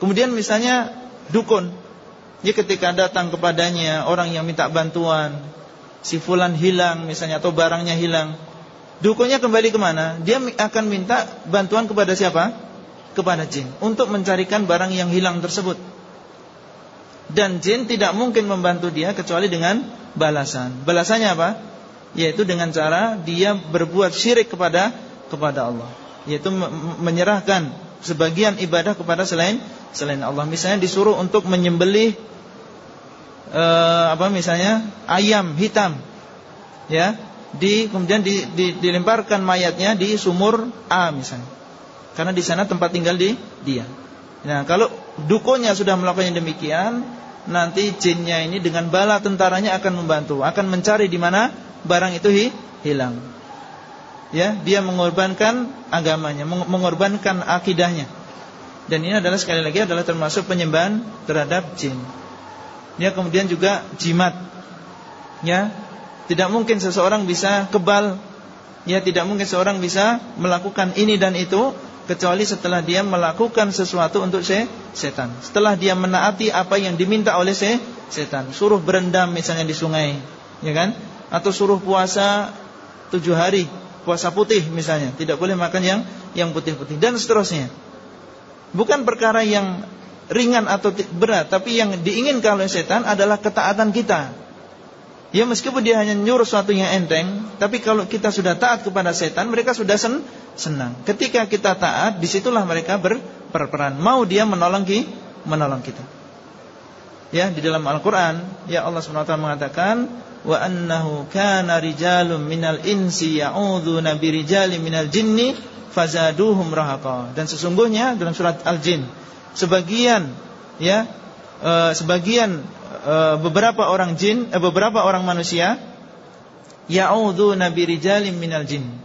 A: Kemudian misalnya dukun. Ya ketika datang kepadanya orang yang minta bantuan, si fulan hilang misalnya atau barangnya hilang. Dukunnya kembali ke mana? Dia akan minta bantuan kepada siapa? Kepada jin untuk mencarikan barang yang hilang tersebut. Dan jin tidak mungkin membantu dia kecuali dengan balasan. Balasannya apa? Yaitu dengan cara dia berbuat syirik kepada kepada Allah, yaitu menyerahkan sebagian ibadah kepada selain selain Allah. Misalnya disuruh untuk menyembelih uh, apa misalnya ayam hitam, ya, di kemudian di, di, dilemparkan mayatnya di sumur A misalnya karena di sana tempat tinggal di dia. Nah, kalau dukunnya sudah melakukan demikian, nanti jinnya ini dengan bala tentaranya akan membantu, akan mencari di mana barang itu hi, hilang. Ya, dia mengorbankan agamanya, mengorbankan akidahnya. Dan ini adalah sekali lagi adalah termasuk penyembahan terhadap jin. Dia kemudian juga jimat. Ya, tidak mungkin seseorang bisa kebal. Ya, tidak mungkin seseorang bisa melakukan ini dan itu kecuali setelah dia melakukan sesuatu untuk se setan. Setelah dia menaati apa yang diminta oleh se setan, suruh berendam misalnya di sungai, ya kan? Atau suruh puasa tujuh hari, puasa putih misalnya, tidak boleh makan yang yang putih-putih dan seterusnya. Bukan perkara yang ringan atau berat, tapi yang diinginkan oleh setan adalah ketaatan kita. Ya meskipun dia hanya nyuruh sesuatu yang enteng, tapi kalau kita sudah taat kepada setan, mereka sudah sen senang. Ketika kita taat, di situlah mereka ber berperan. Mau dia menolong ki, menolong kita. Ya di dalam Al-Quran, ya Allah swt mengatakan, wa annahu kana rijalun minal insi ya'udzu birijalin minal jinni fazaduhum rahaqa. Dan sesungguhnya dalam surat Al-Jin, sebagian ya e, sebagian e, beberapa orang jin, e, beberapa orang manusia ya'udzu birijalin minal jin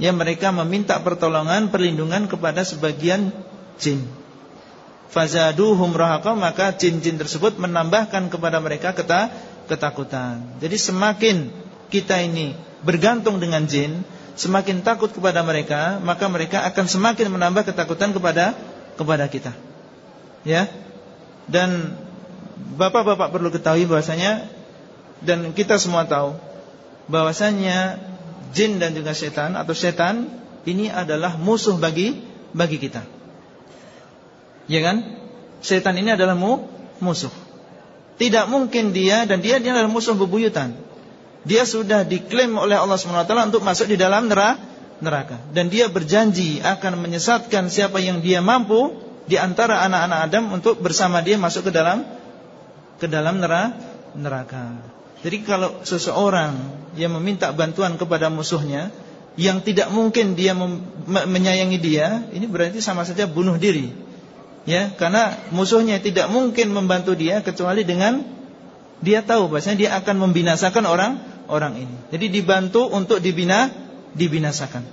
A: yang mereka meminta pertolongan perlindungan kepada sebagian jin. Fazaduhum rahaqa maka jin-jin tersebut menambahkan kepada mereka ketakutan. Jadi semakin kita ini bergantung dengan jin, semakin takut kepada mereka, maka mereka akan semakin menambah ketakutan kepada kepada kita. Ya. Dan Bapak-bapak perlu ketahui bahwasanya dan kita semua tahu bahwasanya jin dan juga setan atau setan ini adalah musuh bagi bagi kita. Ya kan? Setan ini adalah mu, musuh. Tidak mungkin dia dan dia dia adalah musuh bebuyutan. Dia sudah diklaim oleh Allah SWT untuk masuk di dalam neraka dan dia berjanji akan menyesatkan siapa yang dia mampu di antara anak-anak Adam untuk bersama dia masuk ke dalam ke dalam neraka. Jadi kalau seseorang yang meminta bantuan kepada musuhnya yang tidak mungkin dia menyayangi dia, ini berarti sama saja bunuh diri. Ya, karena musuhnya tidak mungkin membantu dia kecuali dengan dia tahu bahwasanya dia akan membinasakan orang orang ini. Jadi dibantu untuk dibina dibinasakan.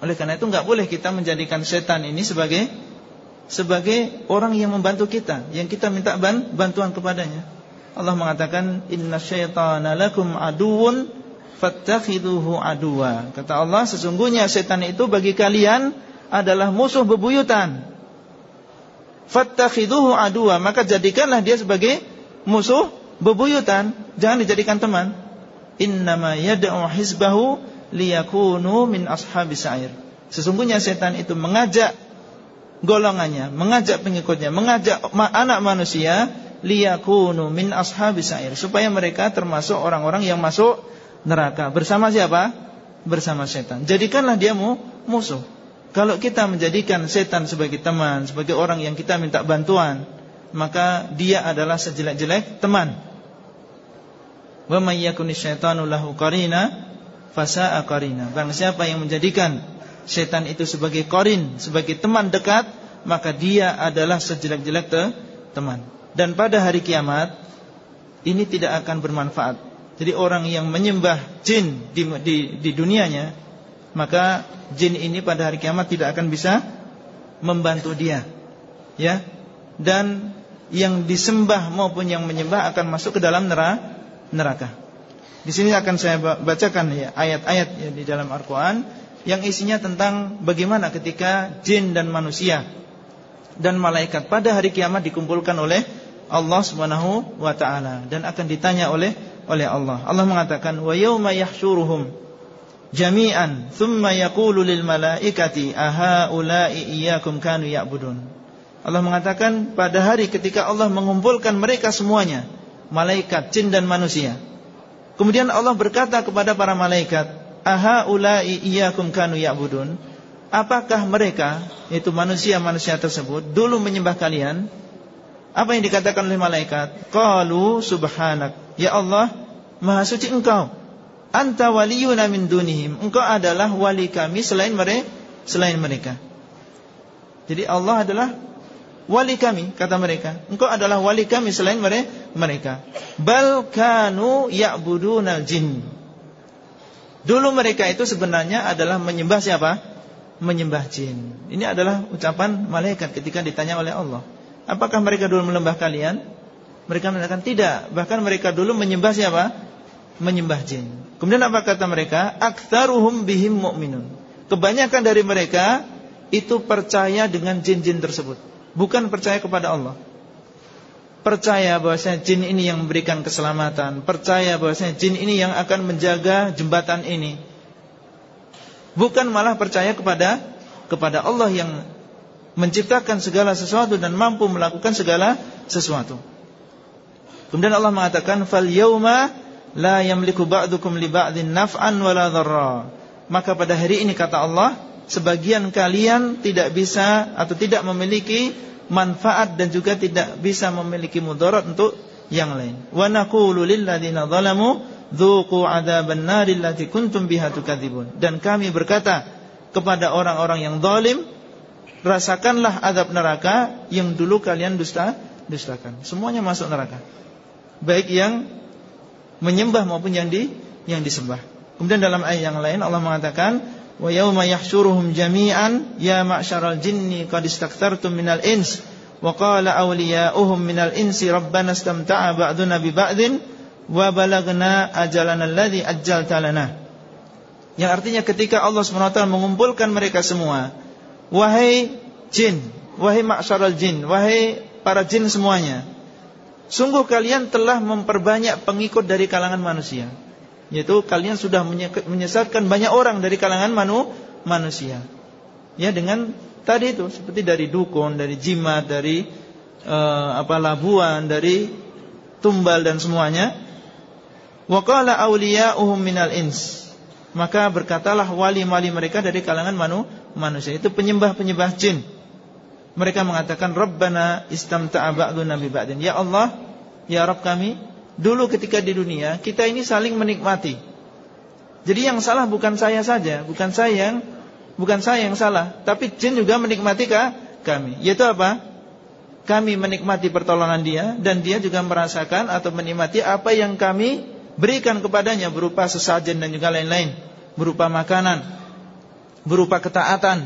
A: Oleh karena itu nggak boleh kita menjadikan setan ini sebagai sebagai orang yang membantu kita, yang kita minta bantuan kepadanya. Allah mengatakan inna syaitana lakum aduun fattakhiduhu aduwa. Kata Allah sesungguhnya setan itu bagi kalian adalah musuh bebuyutan. Fattakhiduhu aduwa, maka jadikanlah dia sebagai musuh bebuyutan, jangan dijadikan teman. Innama yad'u hizbahu liyakunu min ashabis sa'ir. Sesungguhnya setan itu mengajak golongannya, mengajak pengikutnya, mengajak anak manusia liyakunu min ashabi sa'ir supaya mereka termasuk orang-orang yang masuk neraka bersama siapa? Bersama setan. Jadikanlah dia mu, musuh. Kalau kita menjadikan setan sebagai teman, sebagai orang yang kita minta bantuan, maka dia adalah sejelek-jelek teman. Wa may yakuni syaitanu lahu qarina fasa'a qarina. Barang siapa yang menjadikan setan itu sebagai qarin, sebagai teman dekat, maka dia adalah sejelek-jelek teman. Dan pada hari kiamat Ini tidak akan bermanfaat Jadi orang yang menyembah jin di, di, di dunianya maka jin ini pada hari kiamat tidak akan bisa membantu dia. Ya. Dan yang disembah maupun yang menyembah akan masuk ke dalam neraka. Di sini akan saya bacakan ya ayat-ayat ya, di dalam Al-Qur'an yang isinya tentang bagaimana ketika jin dan manusia dan malaikat pada hari kiamat dikumpulkan oleh Allah Subhanahu wa taala dan akan ditanya oleh oleh Allah. Allah mengatakan wa yauma yahsyuruhum jami'an thumma yaqulu lil malaikati aha ulai iyyakum kanu ya'budun. Allah mengatakan pada hari ketika Allah mengumpulkan mereka semuanya, malaikat, jin dan manusia. Kemudian Allah berkata kepada para malaikat, "Aha ulai iyyakum kanu ya'budun?" Apakah mereka, itu manusia-manusia tersebut dulu menyembah kalian? Apa yang dikatakan oleh malaikat? Qalu subhanak. Ya Allah, Maha suci Engkau. Anta waliyuna min dunihim. Engkau adalah wali kami selain mereka, selain mereka. Jadi Allah adalah wali kami kata mereka engkau adalah wali kami selain mereka bal kanu ya'budunal jin dulu mereka itu sebenarnya adalah menyembah siapa menyembah jin ini adalah ucapan malaikat ketika ditanya oleh Allah apakah mereka dulu menyembah kalian? Mereka mengatakan tidak. Bahkan mereka dulu menyembah siapa? Menyembah jin. Kemudian apa kata mereka? Aktsaruhum bihim mu'minun. Kebanyakan dari mereka itu percaya dengan jin-jin tersebut. Bukan percaya kepada Allah. Percaya bahwasanya jin ini yang memberikan keselamatan, percaya bahwasanya jin ini yang akan menjaga jembatan ini. Bukan malah percaya kepada kepada Allah yang menciptakan segala sesuatu dan mampu melakukan segala sesuatu. Kemudian Allah mengatakan fal yauma la yamliku ba'dukum li ba'din naf'an wala dharra. Maka pada hari ini kata Allah sebagian kalian tidak bisa atau tidak memiliki manfaat dan juga tidak bisa memiliki mudarat untuk yang lain. Wa naqulu lil ladzina zalamu dzuqu adzaban nari allati kuntum biha tukadzibun. Dan kami berkata kepada orang-orang yang zalim, rasakanlah azab neraka yang dulu kalian dusta dustakan. Semuanya masuk neraka. Baik yang menyembah maupun yang di yang disembah. Kemudian dalam ayat yang lain Allah mengatakan wa yawma yahsyuruhum jami'an ya ma'syaral jinni qad istakthartum minal ins wa qala awliya'uhum minal insi rabbana istamta'a ba'duna bi ba'din wa balagna ajalana alladhi ajjalta lana yang artinya ketika Allah SWT mengumpulkan mereka semua wahai jin wahai ma'syaral jin wahai para jin semuanya sungguh kalian telah memperbanyak pengikut dari kalangan manusia yaitu kalian sudah menyesatkan banyak orang dari kalangan manu, manusia. Ya dengan tadi itu seperti dari dukun, dari jimat, dari uh, apa labuan, dari tumbal dan semuanya. Wa qala awliya'uhum minal ins. Maka berkatalah wali-wali mereka dari kalangan manu, manusia. Itu penyembah-penyembah jin. Mereka mengatakan Rabbana istamta'a ba'duna bi ba'din. Ya Allah, ya Rabb kami, Dulu ketika di dunia kita ini saling menikmati. Jadi yang salah bukan saya saja, bukan saya yang bukan saya yang salah, tapi jin juga menikmati kah? kami. Yaitu apa? Kami menikmati pertolongan dia dan dia juga merasakan atau menikmati apa yang kami berikan kepadanya berupa sesajen dan juga lain-lain, berupa makanan, berupa ketaatan.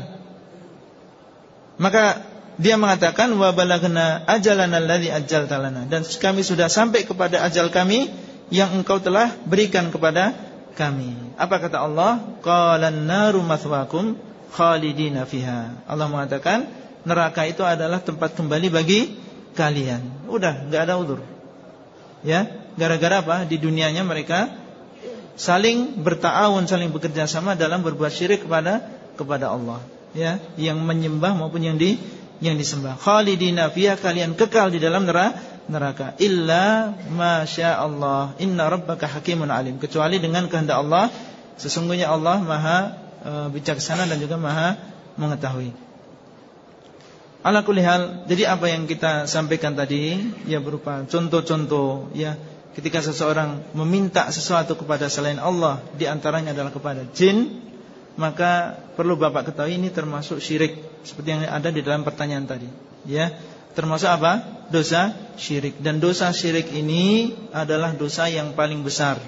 A: Maka dia mengatakan wa balagna ajalana alladhi ajjaltalana dan kami sudah sampai kepada ajal kami yang engkau telah berikan kepada kami. Apa kata Allah? Qalan naru mathwakum khalidina fiha. Allah mengatakan neraka itu adalah tempat kembali bagi kalian. Udah, enggak ada udur. Ya, gara-gara apa? Di dunianya mereka saling bertaawun, saling bekerja sama dalam berbuat syirik kepada kepada Allah. Ya, yang menyembah maupun yang di yang disembah. Khalidina fiha kalian kekal di dalam neraka. Illa masya Allah. Inna rabbaka hakimun alim. Kecuali dengan kehendak Allah, sesungguhnya Allah Maha e, bijaksana dan juga Maha mengetahui. Ala kulihal, jadi apa yang kita sampaikan tadi ya berupa contoh-contoh ya ketika seseorang meminta sesuatu kepada selain Allah di antaranya adalah kepada jin maka perlu Bapak ketahui ini termasuk syirik seperti yang ada di dalam pertanyaan tadi. Ya, termasuk apa? Dosa syirik. Dan dosa syirik ini adalah dosa yang paling besar.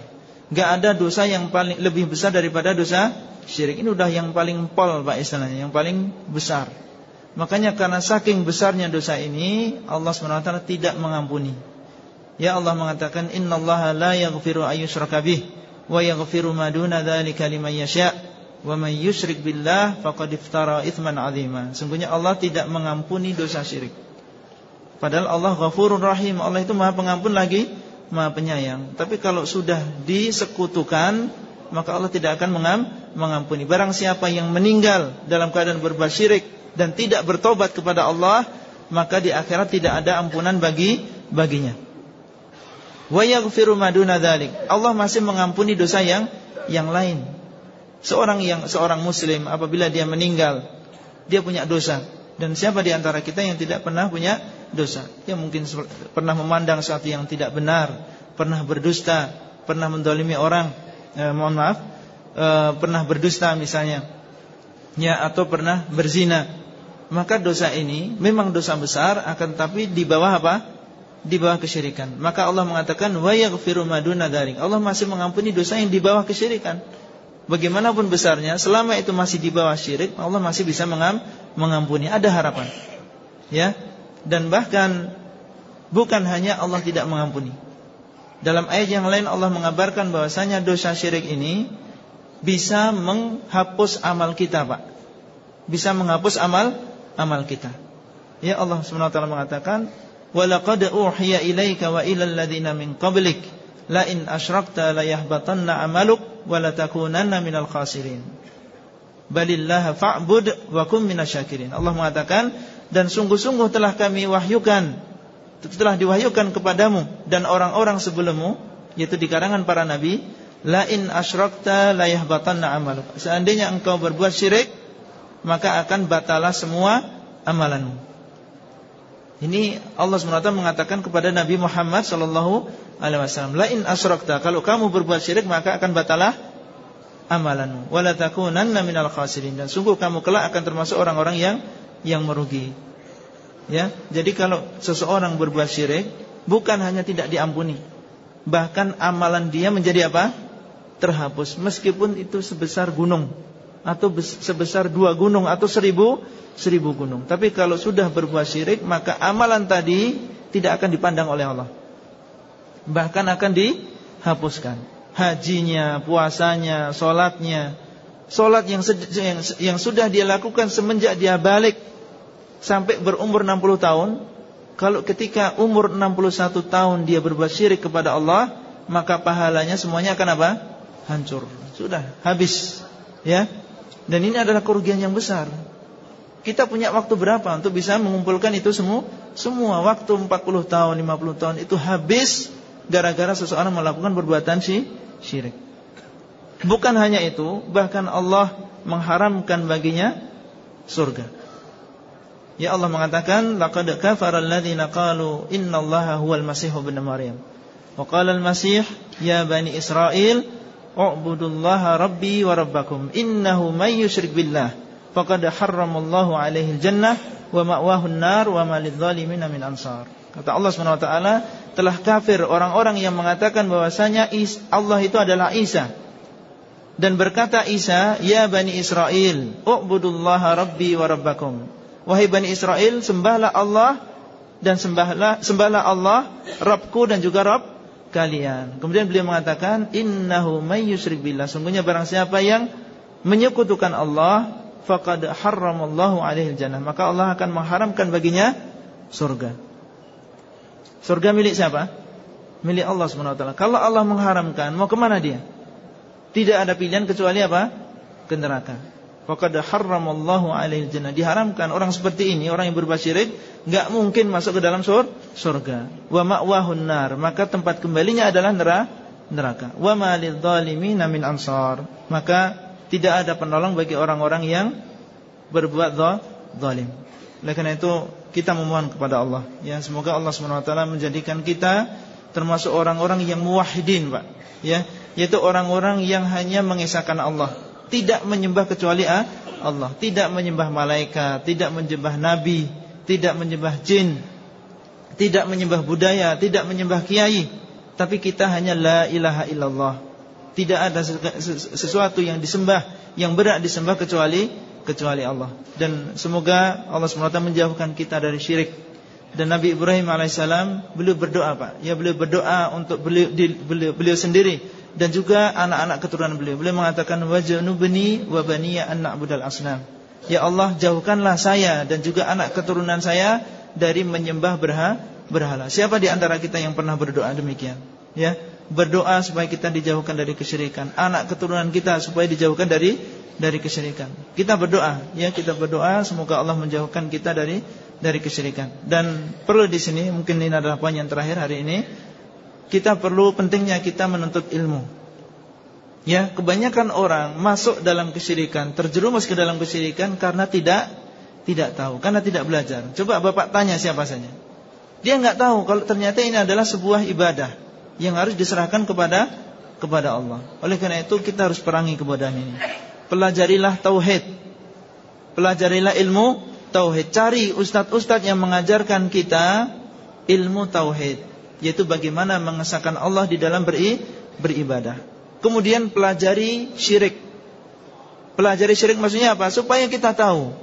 A: Gak ada dosa yang paling lebih besar daripada dosa syirik. Ini udah yang paling pol Pak istilahnya, yang paling besar. Makanya karena saking besarnya dosa ini, Allah SWT tidak mengampuni. Ya Allah mengatakan, Allah la yaghfiru ayyushraka bih, wa yaghfiru maduna dhalika liman yasha' wa man yusyrik billah faqad iftara ithman 'azima. Sungguhnya Allah tidak mengampuni dosa syirik. Padahal Allah Ghafurur Rahim. Allah itu Maha Pengampun lagi Maha Penyayang. Tapi kalau sudah disekutukan, maka Allah tidak akan mengampuni. Barang siapa yang meninggal dalam keadaan berbuat syirik dan tidak bertobat kepada Allah, maka di akhirat tidak ada ampunan bagi baginya. Wa yaghfiru maduna dzalik. Allah masih mengampuni dosa yang yang lain. Seorang yang seorang muslim apabila dia meninggal, dia punya dosa. Dan siapa di antara kita yang tidak pernah punya dosa? Yang mungkin pernah memandang sesuatu yang tidak benar, pernah berdusta, pernah mendolimi orang, eh, mohon maaf, eh, pernah berdusta misalnya, ya atau pernah berzina. Maka dosa ini memang dosa besar, akan tapi di bawah apa? Di bawah kesyirikan. Maka Allah mengatakan wa yaghfiru maduna Allah masih mengampuni dosa yang di bawah kesyirikan. Bagaimanapun besarnya selama itu masih di bawah syirik Allah masih bisa mengam, mengampuni. Ada harapan. Ya? Dan bahkan bukan hanya Allah tidak mengampuni. Dalam ayat yang lain Allah mengabarkan bahwasanya dosa syirik ini bisa menghapus amal kita Pak. Bisa menghapus amal amal kita ya Allah SWT mengatakan walaqad uhiya ilaika wa ilal ladzina min qablik la in asyrakta la yahbatanna amaluk wa la takunanna minal khasirin. Balillaha fa'bud wa kum minasyakirin. Allah mengatakan dan sungguh-sungguh telah kami wahyukan telah diwahyukan kepadamu dan orang-orang sebelummu yaitu di karangan para nabi la in asyrakta la yahbatanna amaluk. Seandainya engkau berbuat syirik maka akan batalah semua amalanmu. Ini Allah SWT mengatakan kepada Nabi Muhammad sallallahu alaihi wasallam, "La in asyrakta, kalau kamu berbuat syirik maka akan batalah amalanmu, wa la takunanna minal khasirin." Dan sungguh kamu kelak akan termasuk orang-orang yang yang merugi. Ya, jadi kalau seseorang berbuat syirik bukan hanya tidak diampuni, bahkan amalan dia menjadi apa? terhapus meskipun itu sebesar gunung atau sebesar dua gunung atau seribu seribu gunung. Tapi kalau sudah berbuat syirik maka amalan tadi tidak akan dipandang oleh Allah. Bahkan akan dihapuskan. Hajinya, puasanya, solatnya, solat yang, yang yang sudah dia lakukan semenjak dia balik sampai berumur 60 tahun. Kalau ketika umur 61 tahun dia berbuat syirik kepada Allah, maka pahalanya semuanya akan apa? Hancur. Sudah habis. Ya. Dan ini adalah kerugian yang besar. Kita punya waktu berapa untuk bisa mengumpulkan itu semua? Semua waktu 40 tahun, 50 tahun itu habis gara-gara seseorang melakukan perbuatan syirik. Bukan hanya itu, bahkan Allah mengharamkan baginya surga. Ya Allah mengatakan, laqad kafara alladziina qalu innallaha huwal masih ibnu Maryam. Wa qala al-masih ya bani Israil, u'budullaha rabbi wa rabbakum innahu billah faqad harramallahu alaihi jannah wa an-nar wa min ansar. Kata Allah taala, telah kafir orang-orang yang mengatakan bahwasanya Allah itu adalah Isa. Dan berkata Isa, "Ya Bani Israel, u'budullaha rabbi wa rabbakum." Wahai Bani Israel, sembahlah Allah dan sembahlah sembahlah Allah, Rabbku dan juga Rabb kalian. Kemudian beliau mengatakan, "Innahu may yusyrik billah." Sungguhnya barang siapa yang menyekutukan Allah, faqad harramallahu alaihi jannah. Maka Allah akan mengharamkan baginya surga. Surga milik siapa? Milik Allah Subhanahu wa taala. Kalau Allah mengharamkan mau ke mana dia? Tidak ada pilihan kecuali apa? Ke neraka faqad harramallahu alaihi jannah diharamkan orang seperti ini orang yang berbuat syirik enggak mungkin masuk ke dalam sur surga. Wa ma'wahun nar. Maka tempat kembalinya adalah neraka. Wa ma lidh min ansar. Maka tidak ada penolong bagi orang-orang yang berbuat zalim. Oleh karena itu kita memohon kepada Allah. Ya semoga Allah SWT menjadikan kita termasuk orang-orang yang muwahhidin, Pak. Ya, yaitu orang-orang yang hanya mengesahkan Allah, tidak menyembah kecuali Allah, tidak menyembah malaikat, tidak menyembah nabi, tidak menyembah jin, tidak menyembah budaya, tidak menyembah kiai, tapi kita hanya la ilaha illallah tidak ada sesuatu yang disembah yang berat disembah kecuali kecuali Allah. Dan semoga Allah SWT menjauhkan kita dari syirik. Dan Nabi Ibrahim alaihissalam beliau berdoa Pak. Ya beliau berdoa untuk beliau, beliau, beliau sendiri dan juga anak-anak keturunan beliau. Beliau mengatakan wajnubni wa baniya an na'budal asnam. Ya Allah, jauhkanlah saya dan juga anak keturunan saya dari menyembah berhala. berhala. Siapa di antara kita yang pernah berdoa demikian? Ya, berdoa supaya kita dijauhkan dari kesyirikan. Anak keturunan kita supaya dijauhkan dari dari kesyirikan. Kita berdoa, ya kita berdoa semoga Allah menjauhkan kita dari dari kesyirikan. Dan perlu di sini mungkin ini adalah poin yang terakhir hari ini kita perlu pentingnya kita menuntut ilmu. Ya, kebanyakan orang masuk dalam kesyirikan, terjerumus ke dalam kesyirikan karena tidak tidak tahu, karena tidak belajar. Coba Bapak tanya siapa saja. Dia nggak tahu kalau ternyata ini adalah sebuah ibadah yang harus diserahkan kepada kepada Allah. Oleh karena itu kita harus perangi kebodohan ini. Pelajarilah tauhid. Pelajarilah ilmu tauhid. Cari ustadz-ustadz yang mengajarkan kita ilmu tauhid yaitu bagaimana mengesahkan Allah di dalam beri, beribadah. Kemudian pelajari syirik. Pelajari syirik maksudnya apa? Supaya kita tahu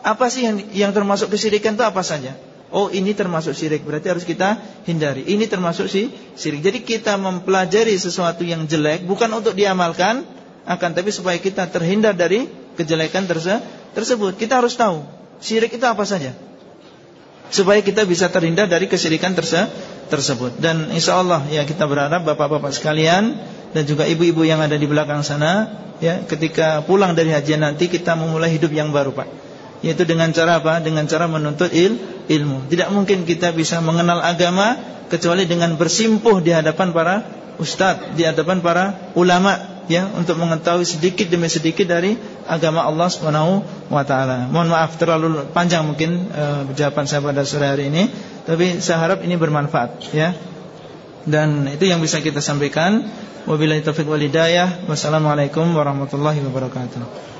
A: apa sih yang, yang termasuk kesyirikan itu apa saja. Oh ini termasuk syirik berarti harus kita hindari. Ini termasuk si syirik. Jadi kita mempelajari sesuatu yang jelek bukan untuk diamalkan, akan tapi supaya kita terhindar dari kejelekan terse tersebut. Kita harus tahu syirik itu apa saja supaya kita bisa terhindar dari kesyirikan terse tersebut. Dan insya Allah ya kita berharap bapak-bapak sekalian dan juga ibu-ibu yang ada di belakang sana ya ketika pulang dari haji nanti kita memulai hidup yang baru pak. Yaitu dengan cara apa? Dengan cara menuntut il, ilmu. Tidak mungkin kita bisa mengenal agama kecuali dengan bersimpuh di hadapan para ustadz, di hadapan para ulama ya untuk mengetahui sedikit demi sedikit dari agama Allah Subhanahu wa taala. Mohon maaf terlalu panjang mungkin uh, jawaban saya pada sore hari ini, tapi saya harap ini bermanfaat ya. Dan itu yang bisa kita sampaikan. Wabillahi taufiq wal hidayah. Wassalamualaikum warahmatullahi wabarakatuh.